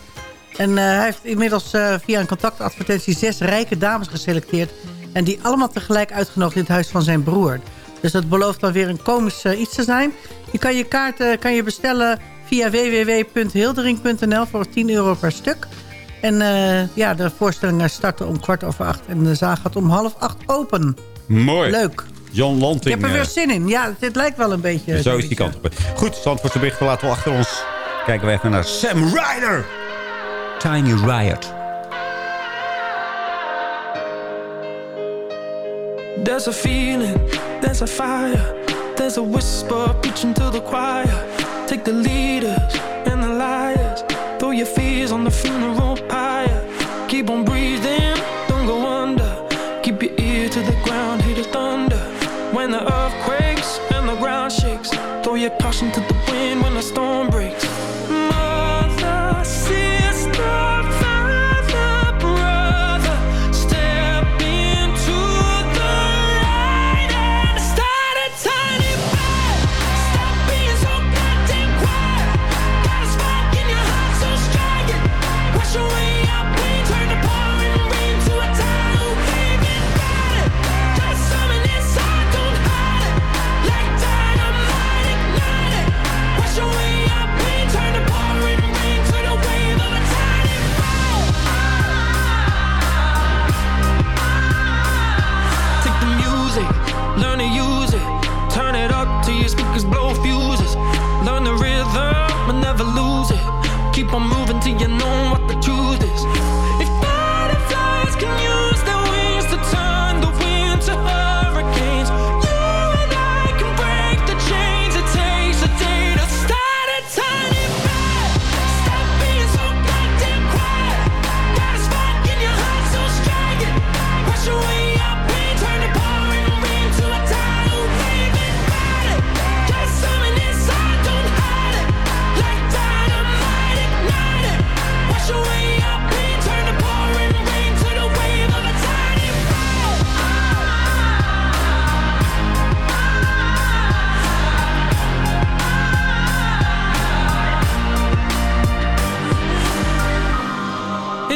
En eh, hij heeft inmiddels eh, via een contactadvertentie... zes rijke dames geselecteerd... en die allemaal tegelijk uitgenodigd in het huis van zijn broer. Dus dat belooft dan weer een komisch eh, iets te zijn. Je kan je kaart eh, kan je bestellen via www.hildering.nl voor 10 euro per stuk. En ja, de voorstellingen starten om kwart over acht. En de zaal gaat om half acht open. Mooi. Leuk. Ik Lanting. heb er weer zin in. Ja, dit lijkt wel een beetje... zo is die kant op. Goed, Zandvoortse berichten laten we achter ons. Kijken we even naar Sam Ryder. Tiny Riot. There's a feeling, there's a fire, there's a whisper preaching to the choir. Take the leaders and the liars, throw your fears on the funeral pyre. Keep on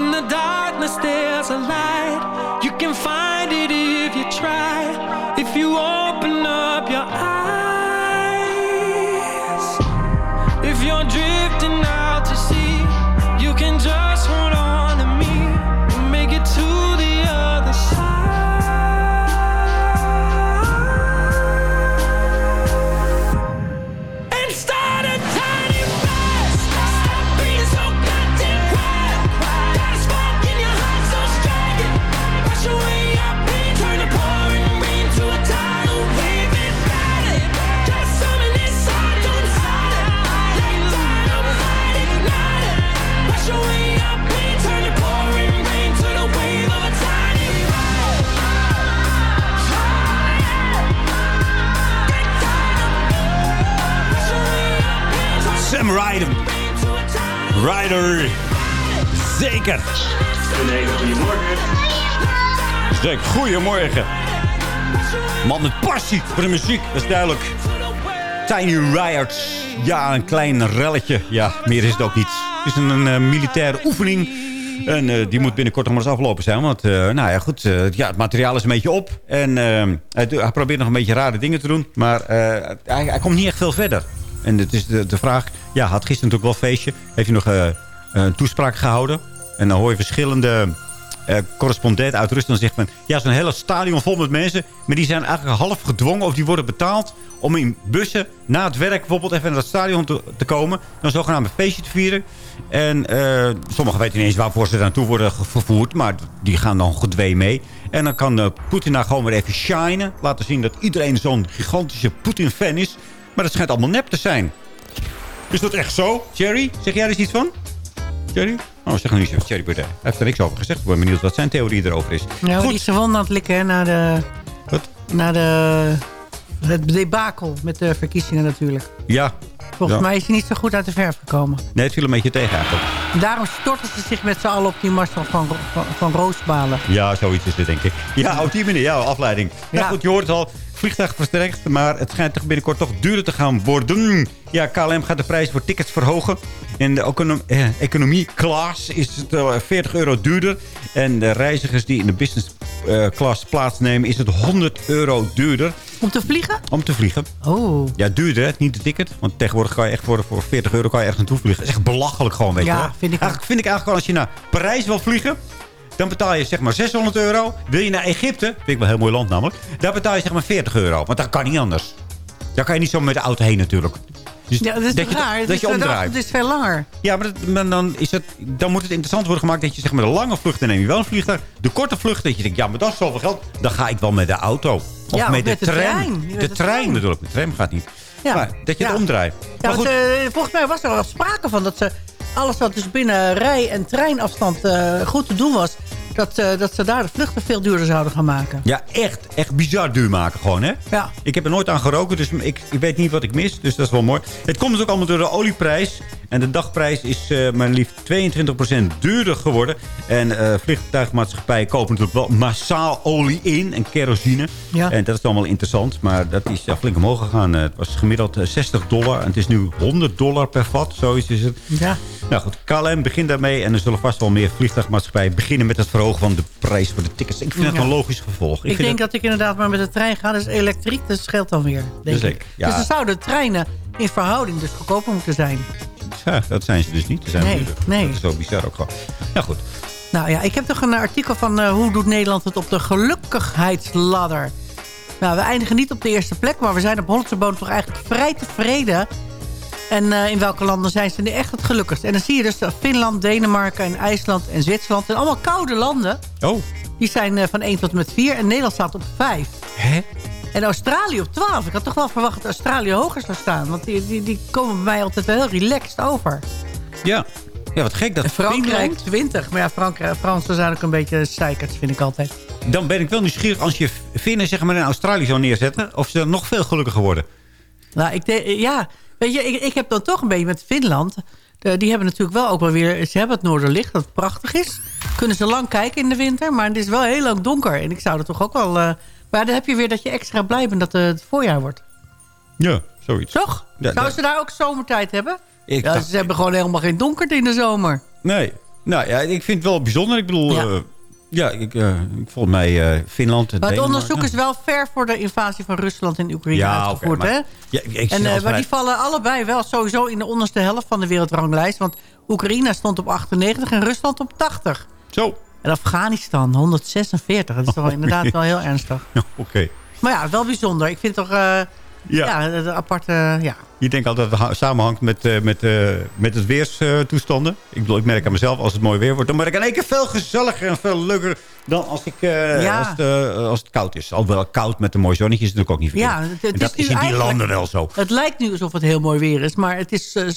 In the darkness, there's a light. You can find it if you try. If you open up your eyes. If you're drifting out Sam Ryder. Ryder. Zeker. Een hele goede morgen. Zeker. Goedemorgen. Man met passie voor de muziek, dat is duidelijk. Tiny Riot. Ja, een klein relletje. Ja, meer is het ook niet. Het is een, eh, militaire oefening. En eh, die moet binnenkort nog maar eens afgelopen zijn. Want, eh, nou ja, goed. ja, het materiaal is een beetje op. En hij, probeert nog een beetje rare dingen te doen. Maar hij, hij komt niet echt veel verder. En het is de, de vraag... Ja, had gisteren natuurlijk wel feestje. Heeft hij nog eh, een toespraak gehouden. En dan hoor je verschillende eh, correspondent uit Rusland zegt van... ja, zo'n hele stadion vol met mensen... maar die zijn eigenlijk half gedwongen of die worden betaald... om in bussen na het werk bijvoorbeeld even naar het stadion te, komen... dan zogenaamd feestje te vieren. En eh, sommigen weten niet eens waarvoor ze naartoe worden vervoerd... maar die gaan dan gedwee mee. En dan kan eh, Poetin daar gewoon weer even shinen. Laten zien dat iedereen zo'n gigantische Poetin-fan is. Maar dat schijnt allemaal nep te zijn. Is dat echt zo? Jerry, zeg jij er iets van? Jerry? Oh, zeg nu eens even Jerry Baudet. Hij heeft er niks over gezegd. Ik ben benieuwd wat zijn theorie erover is. Ja, die is gewoon aan het likken hè, naar de... Wat? Naar de... Het debakel met de verkiezingen natuurlijk. Ja. Volgens Ja. mij is hij niet zo goed uit de verf gekomen. Nee, het viel een beetje tegen eigenlijk. En daarom storten ze zich met z'n allen op die Marcel van, van, van Roosbalen. Ja, zoiets is het, denk ik. Ja, op die manier, ja, afleiding. Nou goed, je hoort het al. Vliegtuig versterkt, maar het schijnt toch binnenkort toch duurder te gaan worden. Ja, KLM gaat de prijs voor tickets verhogen. In de econom eh, economie class is het eh, 40 euro duurder. En de reizigers die in de business eh, class plaatsnemen is het 100 euro duurder. Om te vliegen? Om te vliegen. Oh. Ja, duurder, hè? niet de ticket. Want tegenwoordig kan je echt voor, voor 40 euro kan je echt naartoe vliegen. Dat is echt belachelijk gewoon, weet Ja, je wel. vind ik eigenlijk, vind ik eigenlijk gewoon als je naar Parijs wil vliegen... dan betaal je zeg maar 600 euro. Wil je naar Egypte, vind ik wel een heel mooi land namelijk... daar betaal je zeg maar 40 euro. Want dat kan niet anders. Daar kan je niet zo met de auto heen natuurlijk. Dus Ja, dat is dat je, raar? dat Het je is- omdraait. Het is veel langer. Ja, maar, dat- maar dan, is het, dan moet het interessant worden gemaakt dat je zeg maar de lange vluchten neem je wel een vliegtuig. De korte vluchten dat je denkt, ja, maar dat is zoveel geld. Dan ga ik wel met de auto. Of Ja, met, de de trein. De de trein trein. natuurlijk. De tram gaat niet. Ja. Maar dat je het omdraait. Ja, Maar want, goed, eh, volgens mij was er al sprake van dat ze alles wat dus binnen rij- en treinafstand eh, goed te doen was... Dat, eh, dat ze daar de vluchten veel duurder zouden gaan maken. Ja, echt, echt bizar duur maken gewoon, hè? Ja. Ik heb er nooit aan geroken, dus ik, ik weet niet wat ik mis. Dus dat is wel mooi. Het komt dus ook allemaal door de olieprijs. En de dagprijs is eh, maar liefst 22% duurder geworden. En eh vliegtuigmaatschappijen kopen natuurlijk wel massaal olie in en kerosine. Ja. En dat is wel interessant, maar dat is ja, flink omhoog gegaan. Het was gemiddeld eh, 60 dollar en het is nu 100 dollar per vat. Zoiets is het. Ja. Nou goed, KLM begint daarmee. En er zullen vast wel meer vliegtuigmaatschappijen beginnen met het verhogen van de prijs voor de tickets. Ik vind Ja. een logisch gevolg. Ik, denk dat ik inderdaad maar met de trein ga. Dus elektriek, dat scheelt dan weer. Denk Zeker, ik. ja. Dus dan zouden treinen in verhouding dus goedkoper moeten zijn. Ja, dat zijn ze dus niet. Zijn Nee, nee. Dat is zo bizar ook gewoon. Ja, goed. Nou ja, ik heb toch een artikel van eh, hoe doet Nederland het op de gelukkigheidsladder. Nou, we eindigen niet op de eerste plek, maar we zijn op Hollandse Bodem toch eigenlijk vrij tevreden. En eh, in welke landen zijn ze nu echt het gelukkigst? En dan zie je dus Finland, Denemarken en IJsland en Zwitserland... en allemaal koude landen. Oh. Die zijn eh, van 1 tot en met 4 en Nederland staat op 5. Hè? En Australië op 12. Ik had toch wel verwacht dat Australië hoger zou staan. Want die, die, die komen bij mij altijd wel heel relaxed over. Ja. Ja, wat gek dat En Frankrijk Finland- 20. Maar ja, Frankrijk, Fransen zijn ook een beetje zeikers, vind ik altijd. Dan ben ik wel nieuwsgierig als je Finnen zeg maar in Australië zou neerzetten. Of ze dan nog veel gelukkiger worden. Nou, ik de- ja, weet je, ik, ik heb dan toch een beetje met Finland. Die hebben natuurlijk wel ook wel weer... Ze hebben het Noorderlicht, dat prachtig is. Kunnen ze lang kijken in de winter, maar het is wel heel lang donker. En ik zou er toch ook wel... eh, maar dan heb je weer dat je extra blij bent dat eh, het voorjaar wordt. Ja, zoiets. Toch? Ja, Zouden ze daar ook zomertijd hebben? Ik ja, dacht- ze hebben gewoon helemaal geen donkerte in de zomer. Nee. Nou ja, ik vind het wel bijzonder. Ik bedoel, Ja. Ja, ik, ik volgens mij eh, Finland... Maar het Denemarken- onderzoek is wel ver voor de invasie van Rusland en Oekraïne Ja, uitgevoerd. maar- hè? Ja, ik- en, eh, maar die vallen allebei wel sowieso in de onderste helft van de wereldranglijst. Want Oekraïne stond op 98 en Rusland op 80. Zo. En Afghanistan 146. Dat is toch wel inderdaad wel heel ernstig. Oké. Maar ja, wel bijzonder. Ik vind toch... eh, ja. de, aparte... ja. Je denkt altijd dat het ha- samenhangt met, eh, met, eh, met het weerstoestanden. ik bedoel, ik merk aan mezelf, als het mooi weer wordt... dan ben ik in één keer veel gezelliger en veel leuker... dan als, ik, eh, Ja. als, het, als het koud is. Alhoewel koud met een mooi zonnetje is natuurlijk ook niet Ja, verkeerd. het, het En dat is, is, in die landen wel zo. Het lijkt nu alsof het heel mooi weer is. Maar het is uh, en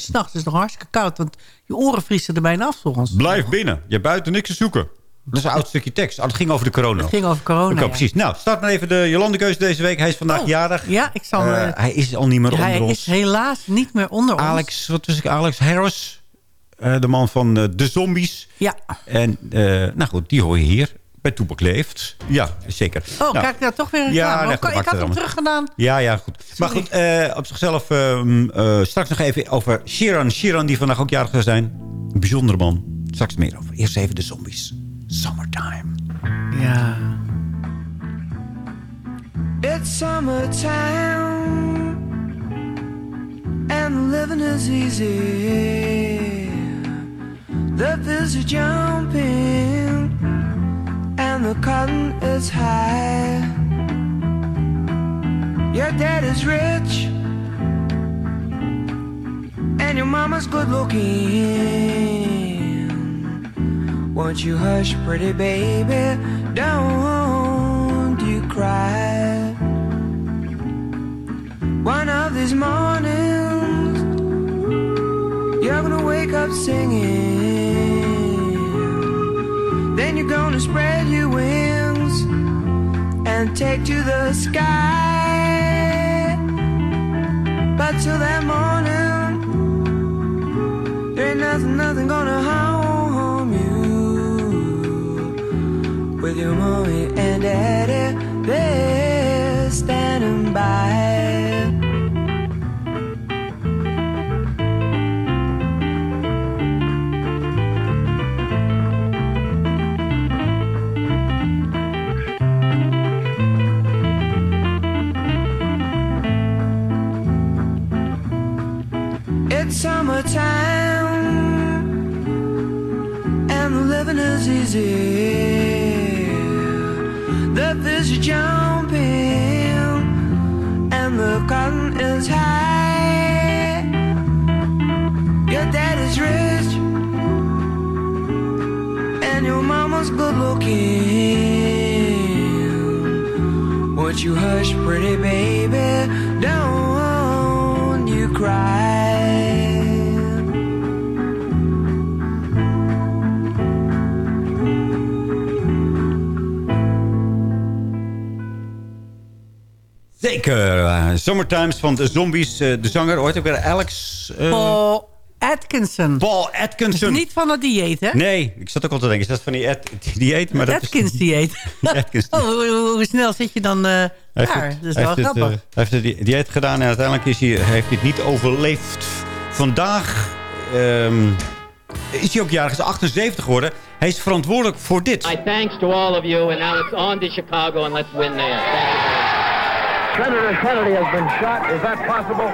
s'nachts is het nog hartstikke koud. Want je oren vriezen er bijna af volgens. Blijf binnen. Je hebt buiten niks te zoeken. Dat is een oud stukje tekst. Oh, het ging over de corona. Het ging over corona, ja. precies. Nou, start maar even de Jolandekeuze deze week. Hij is vandaag Oh, jarig. Ja, ik zal... Eh, hij is al niet meer hij onder is ons. helaas niet meer onder ons. Alex, wat was ik? Alex Harris. Eh, de man van eh, De Zombies. Ja. En, nou goed, die hoor je hier. Bij Toepak Leeft. Ja, zeker. Oh, Nou, kijk daar toch weer een Ja, nee, Oh, goed, ik had hem teruggedaan. Ja, ja, goed. Maar goed, op zichzelf ehm, eh, straks nog even over Shiran. Shiran, die vandaag ook jarig zou zijn. Een bijzondere man. Straks meer over. Eerst even de zombies. Summertime. Yeah. It's summertime and living is easy. The fish are jumping and the cotton is high. Your dad is rich, and your mama's good looking. Won't you hush, pretty baby? Don't you cry. One of these mornings, you're gonna wake up singing. Then you're gonna spread your wings and take to the sky. But till that morning, there ain't nothing, nothing gonna harm With your mommy and daddy, they're standing by. It's summertime and the living is easy. Jumping and the cotton is high. Your dad is rich and your mama's good looking. Won't you hush, pretty baby? Zeker. eh, Summertimes van de Zombies. eh, de zanger, ooit ook weer Alex... eh, Paul Atkinson. Paul Atkinson. Is niet van het dieet, hè? Nee, ik zat ook al te denken. Is dat van die Ad- dieet? Maar dat Atkins dieet. is, Atkins Oh, hoe, snel zit je dan eh daar? het- Dat is wel het, grappig. hij heeft het di- dieet gedaan en uiteindelijk is hij, heeft hij het niet overleefd. Vandaag ehm, is hij ook jarig, is 78 geworden. Hij is verantwoordelijk voor dit. My thanks to all of you, and now it's on to Chicago, and let's win there. Senator Kennedy has been shot. Is that possible?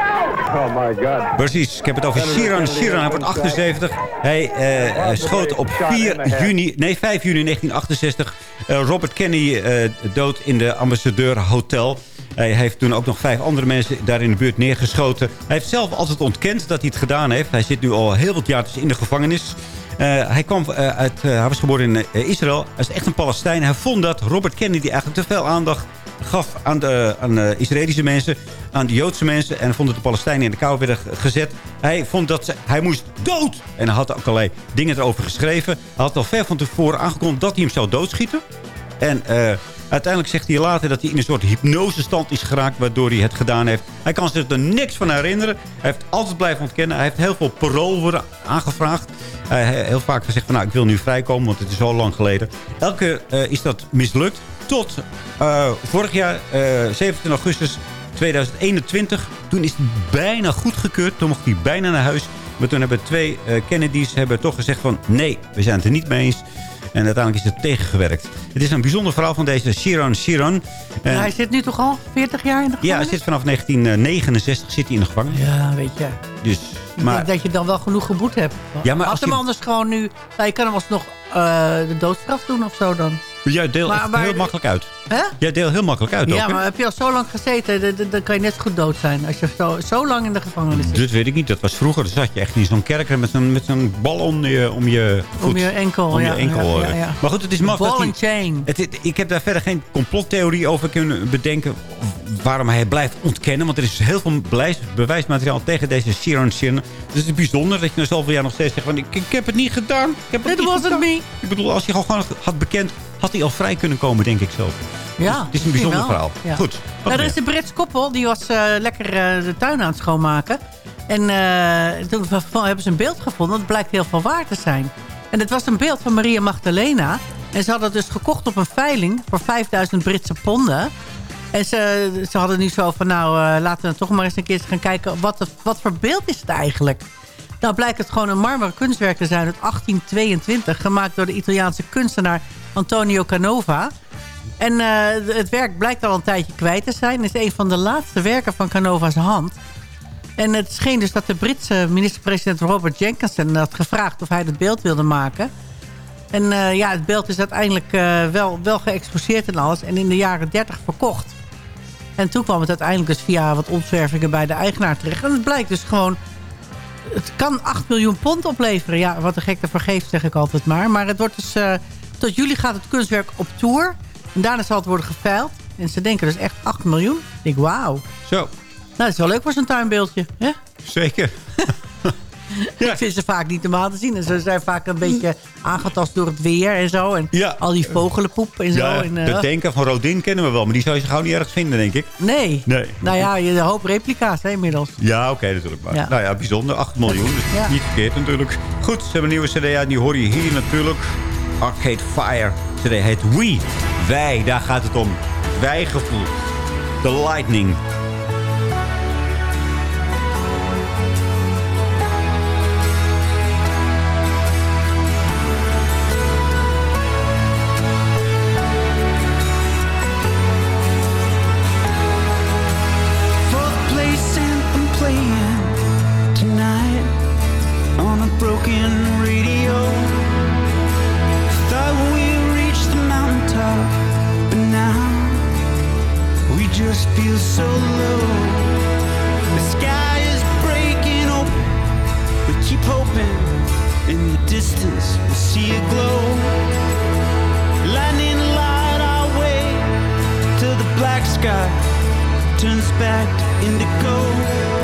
Oh my God. Precies, ik heb het over Shiran Shiran. Hij wordt 78. Hij eh, eh, schoot op 4 juni, nee 5 juni 1968 eh, Robert Kennedy eh, dood in de Ambassadeur Hotel. Hij heeft toen ook nog vijf andere mensen daar in de buurt neergeschoten. Hij heeft zelf altijd ontkend dat hij het gedaan heeft. Hij zit nu al heel wat jaar in de gevangenis. Eh, hij, kwam, uit, eh, hij was geboren in Israël. Hij is echt een Palestijn. Hij vond dat Robert Kennedy eigenlijk te veel aandacht gaf aan de aan de Israëlische mensen, aan de Joodse mensen. En vond dat de Palestijnen in de kou werden gezet. Hij vond dat ze, hij moest dood. En hij had ook allerlei dingen erover geschreven. Hij had al ver van tevoren aangekondigd dat hij hem zou doodschieten. En eh, uiteindelijk zegt hij later dat hij in een soort hypnosestand is geraakt... waardoor hij het gedaan heeft. Hij kan zich er niks van herinneren. Hij heeft altijd blijven ontkennen. Hij heeft heel veel parool worden aangevraagd. Hij heeft heel vaak gezegd van nou, ik wil nu vrijkomen, want het is zo lang geleden. Elke keer eh, is dat mislukt. Tot eh, vorig jaar, eh 17 augustus 2021. Toen is het bijna goedgekeurd. Toen mocht hij bijna naar huis. Maar toen hebben twee eh, Kennedys hebben toch gezegd van... nee, we zijn het er niet mee eens. En uiteindelijk is het tegengewerkt. Het is een bijzonder verhaal van deze Shiran Shiran. En, hij zit nu toch al 40 jaar in de ja, gevangenis? hij zit vanaf 1969 zit hij in de gevangenis. Ja, weet je. Dus, Ik maar, denk dat je dan wel genoeg geboet hebt. Ja, maar Had als hem je- anders gewoon nu... Nou, je kan hem alsnog eh de doodstraf doen of zo dan. Jij deelt Maar- echt maar- heel makkelijk uit. Hè? Jij deelt heel makkelijk uit Ja, ook, maar heb je al zo lang gezeten, dan- kan je net zo goed dood zijn. Als je zo, zo lang in de gevangenis zit. Dat weet ik niet. Dat was vroeger. Dan zat je echt in zo'n kerker met zo'n met zo'n bal om je, om je voet. Om je enkel, Om je ja, enkel, ja, eh. ja. Maar goed, het is dat Ball and chain. Het, het- ik heb daar verder geen complottheorie over kunnen bedenken... waarom hij blijft ontkennen. Want er is heel veel bewijs, bewijsmateriaal tegen deze Sharon Shin. Dus het is bijzonder dat je na zoveel jaar nog steeds zegt... Van, ik, ik heb het niet gedaan. Ik heb het It niet wasn't gedaan. me. Ik bedoel, als hij gewoon had bekend... had hij al vrij kunnen komen, denk ik zo. Ja, Dus het is een bijzonder wel. verhaal. Ja. Goed. Nou, er is een Brits koppel, die was eh, lekker eh, de tuin aan het schoonmaken. En eh, toen hebben ze een beeld gevonden. Dat blijkt heel veel waar te zijn. En het was een beeld van Maria Magdalena. En ze hadden het dus gekocht op een veiling voor 5000 Britse ponden. En ze, ze hadden nu zo van, nou, laten we toch maar eens een keer gaan kijken... wat, het, wat voor beeld is het eigenlijk? Nou blijkt het gewoon een marmeren kunstwerk te zijn uit 1822... gemaakt door de Italiaanse kunstenaar Antonio Canova... En eh, het werk blijkt al een tijdje kwijt te zijn. Het is een van de laatste werken van Canova's hand. En het scheen dus dat de Britse minister-president Robert Jenkinson had gevraagd of hij het beeld wilde maken. En eh, ja, het beeld is uiteindelijk eh, wel, wel geëxposeerd en alles. En in de jaren 30 verkocht. En toen kwam het uiteindelijk dus via wat omzwervingen bij de eigenaar terecht. En het blijkt dus gewoon... Het kan 8 miljoen pond opleveren. Ja, wat de gek ervoor geeft, zeg ik altijd maar. Maar het wordt dus... tot juli gaat het kunstwerk op tour. En daarna zal het worden geveild. En ze denken dus echt 8 miljoen. Ik denk, wauw. Zo. Nou, dat is wel leuk voor zo'n tuinbeeldje. Hè? Zeker. Ik vind ze vaak niet normaal te zien. En ze zijn vaak een beetje aangetast door het weer en zo. En al die vogelenpoep en zo. Ja, en, eh, de denken van Rodin kennen we wel. Maar die zou je gauw niet ergens vinden, denk ik. Nee. Nee. Nou ja, je hoop replica's hè, inmiddels. Ja, oké, natuurlijk. Maar. Ja. Nou ja, bijzonder. 8 miljoen. Dus Ja. niet verkeerd natuurlijk. Goed, ze hebben een nieuwe cd uit. Die hoor je hier natuurlijk. Arcade Fire. cd heet We. Wij, daar gaat het om. Wij-gevoel. The Lightning. Broken radio. Just feel so low. The sky is breaking open. We keep hoping in the distance we'll see a glow. Lightning light our way to the black sky turns back to indigo.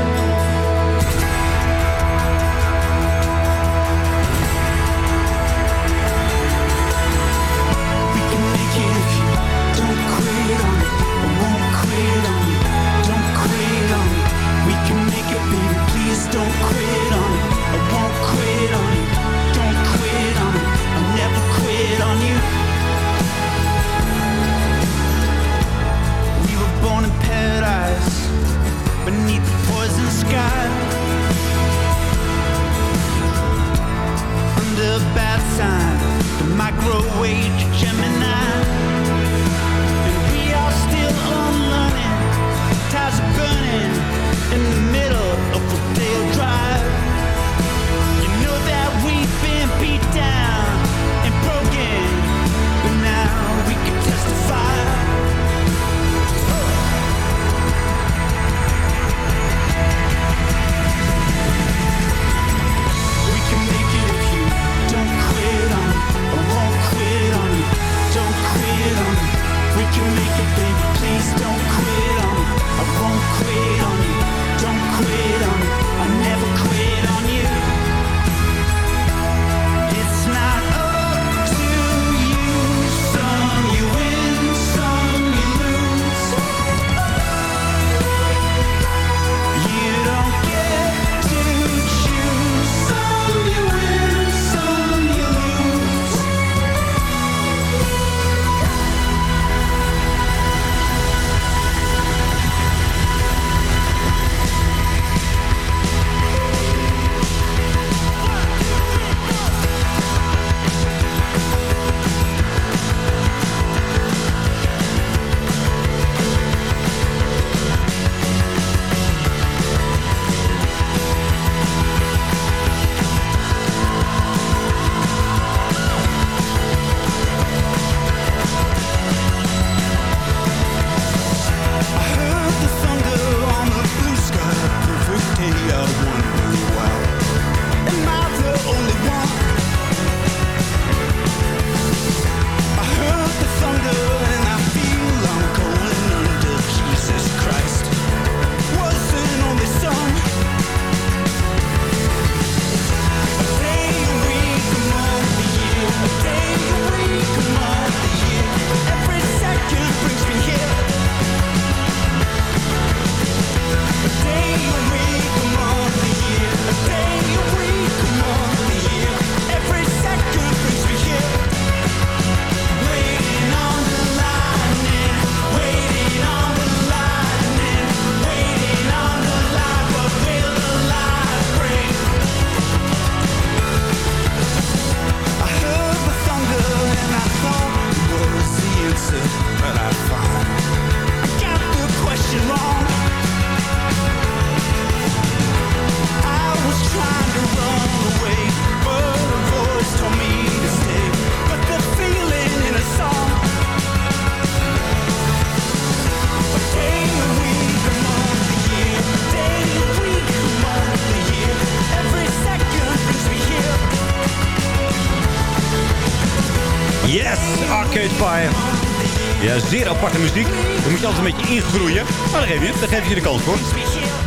Zeer aparte muziek. Daar moet je altijd een beetje ingroeien. Maar dan geef je, dan geef je de kans voor.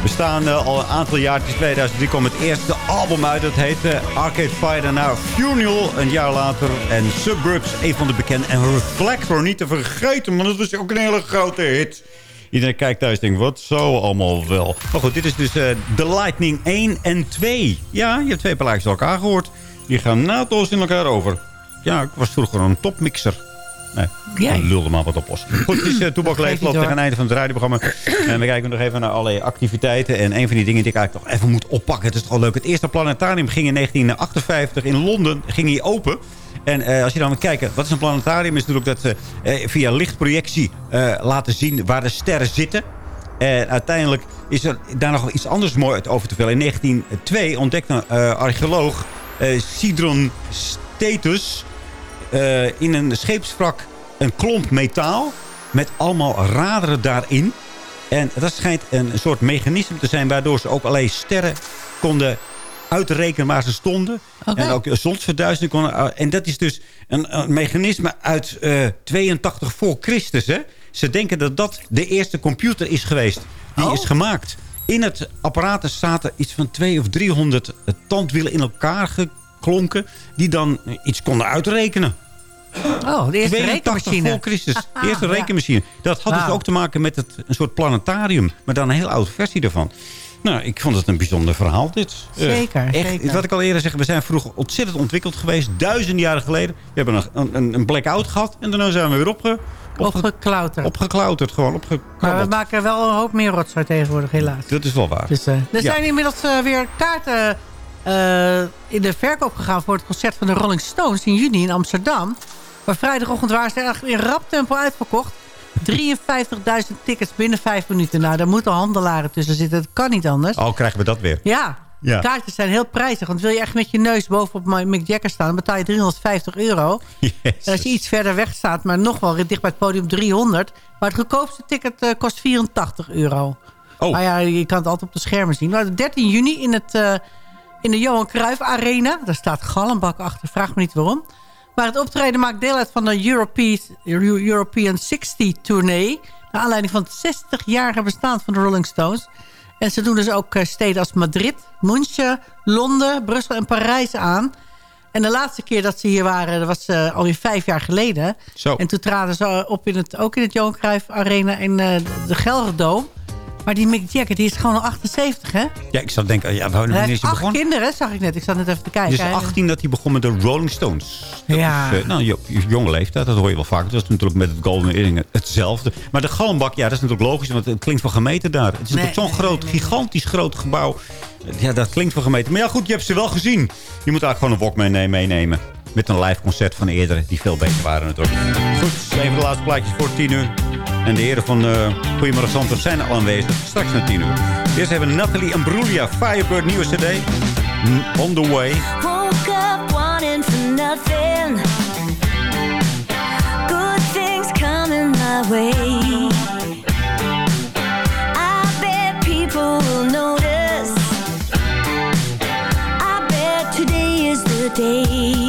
We staan uh, al een aantal jaar. In 2003 kwam het eerste album uit. Dat heette Arcade Fire. Daarna Funeral een jaar later. En Suburbs, een van de bekende. En Reflector, niet te vergeten. Maar dat was ook een hele grote hit. Iedereen kijkt thuis en denkt, wat zo allemaal wel. Maar goed, dit is dus uh, The Lightning 1 en 2. Ja, je hebt twee plaatjes elkaar gehoord. Die gaan naadloos in elkaar over. Ja, ik was vroeger een topmixer. Nee, Jij. lulde maar wat op os. Goed, het is uh, Toebak Geef Leef. niet loopt hoor. tegen het einde van het radioprogramma. En we kijken nog even naar allerlei activiteiten. En een van die dingen die ik eigenlijk nog even moet oppakken. Het is toch wel leuk. Het eerste planetarium ging in 1958 in Londen ging hij open. En eh, als je dan kijken, wat is een planetarium? Is natuurlijk dat ze eh, via lichtprojectie eh, laten zien waar de sterren zitten. En uiteindelijk is er daar nog iets anders mooi over te vertellen. In 1902 ontdekte een eh, archeoloog eh, Sidron Stetus eh, in een scheepswrak een klomp metaal met allemaal raderen daarin. En dat schijnt een soort mechanisme te zijn... waardoor ze ook alleen sterren konden uitrekenen waar ze stonden. En ook zonsverduistering konden... uit- En dat is dus een, een mechanisme uit eh 82 voor Christus. Hè? Ze denken dat dat de eerste computer is geweest. Die Oh. is gemaakt. In het apparaat zaten iets van 200 of 300 tandwielen in elkaar geklonken... die dan iets konden uitrekenen. Oh, de eerste 82 rekenmachine. voor Christus. De Ah, eerste ja. rekenmachine. Dat had dus ook te maken met het, een soort planetarium. Maar dan een heel oude versie daarvan. Nou, ik vond het een bijzonder verhaal, dit. Eh, Zeker, echt, zeker. Wat ik al eerder zeg, we zijn vroeger ontzettend ontwikkeld geweest. Duizenden jaren geleden. We hebben een, een, een blackout gehad. En daarna zijn we weer opge, opge, Opgeklauterd. opgeklauterd. Gewoon Maar we maken wel een hoop meer rotzooi tegenwoordig, helaas. Dat is wel waar. Dus, eh, er Ja. zijn inmiddels eh, weer kaarten in de verkoop gegaan... voor het concert van de Rolling Stones in juni in Amsterdam. Maar vrijdagochtend waren ze echt in rap tempo uitverkocht. 53.000 tickets binnen vijf minuten. Nou, daar moeten handelaren tussen zitten. Dat kan niet anders. Oh, krijgen we dat weer. Ja, Ja. de kaartjes zijn heel prijzig. Want wil je echt met je neus bovenop Mick Jagger staan... dan betaal je 350 euro. En als je iets verder weg staat, maar nog wel dicht bij het podium 300. Maar het goedkoopste ticket eh, kost 84 euro. Oh. Maar ja, je kan het altijd op de schermen zien. Maar 13 juni in, het, eh, in de Johan Cruijff Arena. Daar staat Gallenbak achter, vraag me niet waarom. Maar het optreden maakt deel uit van de European, European 60 tournee. Naar aanleiding van het 60-jarige bestaan van de Rolling Stones. En ze doen dus ook eh, steden als Madrid, München, Londen, Brussel en Parijs aan. En de laatste keer dat ze hier waren, dat was eh, alweer vijf jaar geleden. Zo. En toen traden ze op in het, ook in het Johan Cruijff Arena in eh, de Gelderdoom. Maar die Mick Jagger, die is gewoon al 78, hè? Ja, ik zou denken, ja, wanneer hij is hij acht kinderen, zag ik net. Ik zat net even te kijken. Dus Hij- 18 dat hij begon met de Rolling Stones. Dat Ja. is, eh, nou, jo- jonge leeftijd, dat hoor je wel vaak. Dat is natuurlijk met het Golden Earring hetzelfde. Maar de Galmbak, ja, dat is natuurlijk logisch, want het klinkt van gemeten daar. Het is natuurlijk zo'n groot, gigantisch groot gebouw. Ja, dat klinkt van gemeten. Maar ja, goed, je hebt ze wel gezien. Je moet eigenlijk gewoon een Walkman meenemen. Met een live concert van eerder, die veel beter waren natuurlijk. Goed, even de laatste plaatjes voor 10 uur. En de heren van uh, Goedemorgen Zandvoort zijn al aanwezig. Straks na 10 uur. Eerst hebben we Nathalie Imbruglia, Firebird, nieuwe cd. On the way. Woke up wanting for nothing. Good things coming my way. I bet people will notice. I bet today is the day.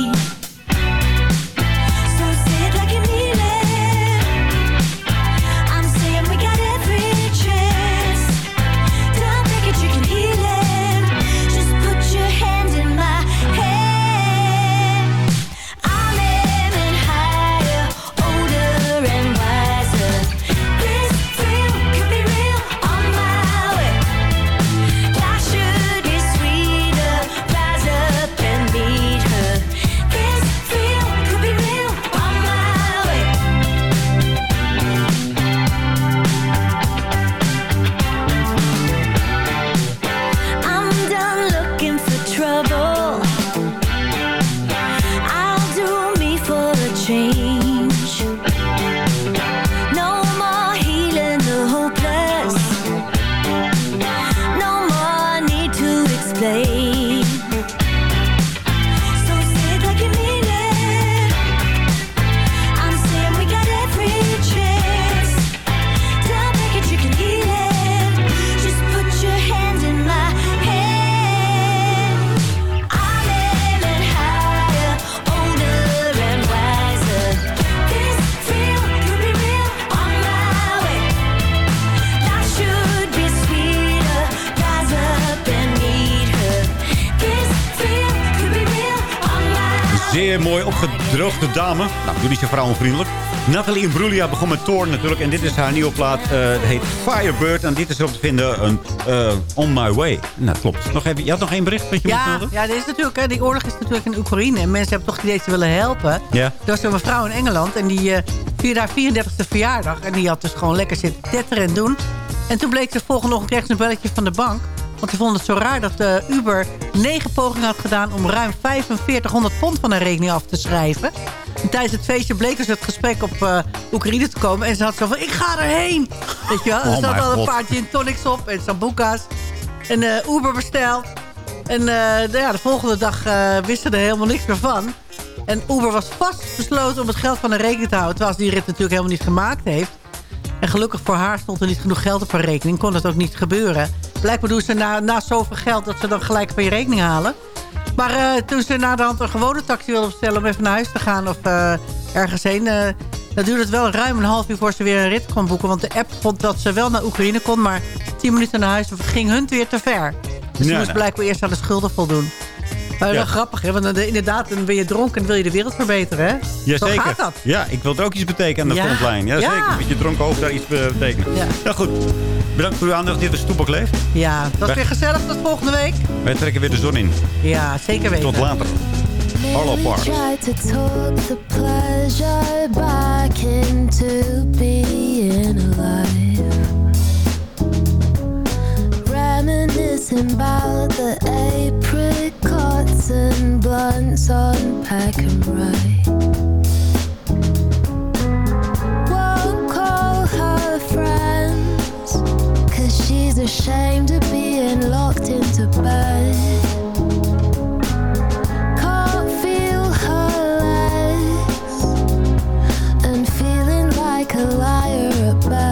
Mooi opgedroogde dame. Nou, doe niet zo vrouwenvriendelijk. Nathalie Imbruglia begon met Thorn natuurlijk. En dit is haar nieuwe plaat. het heet Firebird. En dit is op te vinden een eh, On My Way. Nou, klopt. Nog even, je had nog één bericht dat je moet Ja, ja dit is natuurlijk, hè, die oorlog is natuurlijk in Oekraïne. En mensen hebben toch het idee ze willen helpen. Ja. Er was een mevrouw in Engeland en die eh vierde haar 34e verjaardag. En die had dus gewoon lekker zitten tetteren en doen. En toen bleek de volgende ochtend kreeg ze een belletje van de bank. Want ze vonden het zo raar dat eh, Uber negen pogingen had gedaan... om ruim 4500 pond van haar rekening af te schrijven. En tijdens het feestje bleek dus het gesprek op eh, Oekraïne te komen. En ze had zo van, ik ga erheen. Weet je wel? Oh zat mijn al een paar gin tonics op en sambuca's. En eh, Uber besteld. En de, ja, de volgende dag wisten er helemaal niks meer van. En Uber was vast besloten om het geld van de rekening te houden... terwijl ze die rit natuurlijk helemaal niet gemaakt heeft. En gelukkig voor haar stond er niet genoeg geld op haar rekening. Kon het ook niet gebeuren. Blijkbaar doen ze na, na zoveel geld dat ze dan gelijk van je rekening halen. Maar eh, toen ze na de hand een gewone taxi wilde bestellen... om even naar huis te gaan of eh, ergens heen... eh, dan duurde het wel ruim een half uur voor ze weer een rit kon boeken. Want de app vond dat ze wel naar Oekraïne kon... maar tien minuten naar huis ging hun weer te ver. Dus ze Ja, moest nou. blijkbaar eerst aan de schulden voldoen. Maar Ja. wel grappig, hè? Want dan, eh, inderdaad, dan ben je dronken en wil je de wereld verbeteren, hè? Zo Jazeker. gaat dat. Ja, ik wil er ook iets betekenen aan de Ja. frontlijn. Ja, Ja. zeker. Met je dronken hoofd daar iets eh, betekenen. Ja. Nou goed, bedankt voor uw aandacht. Dit was Toepak Leeft. Ja, dat is weer gezellig tot volgende week. Wij trekken weer de zon in. Ja, zeker weten. Tot later. Hallo We Park. try to talk the pleasure back into being alive. Reminiscing about the apricots and blunts on pack and ride. Won't call her friends, cause she's ashamed of being locked into bed. Can't feel her legs and feeling like a liar at best.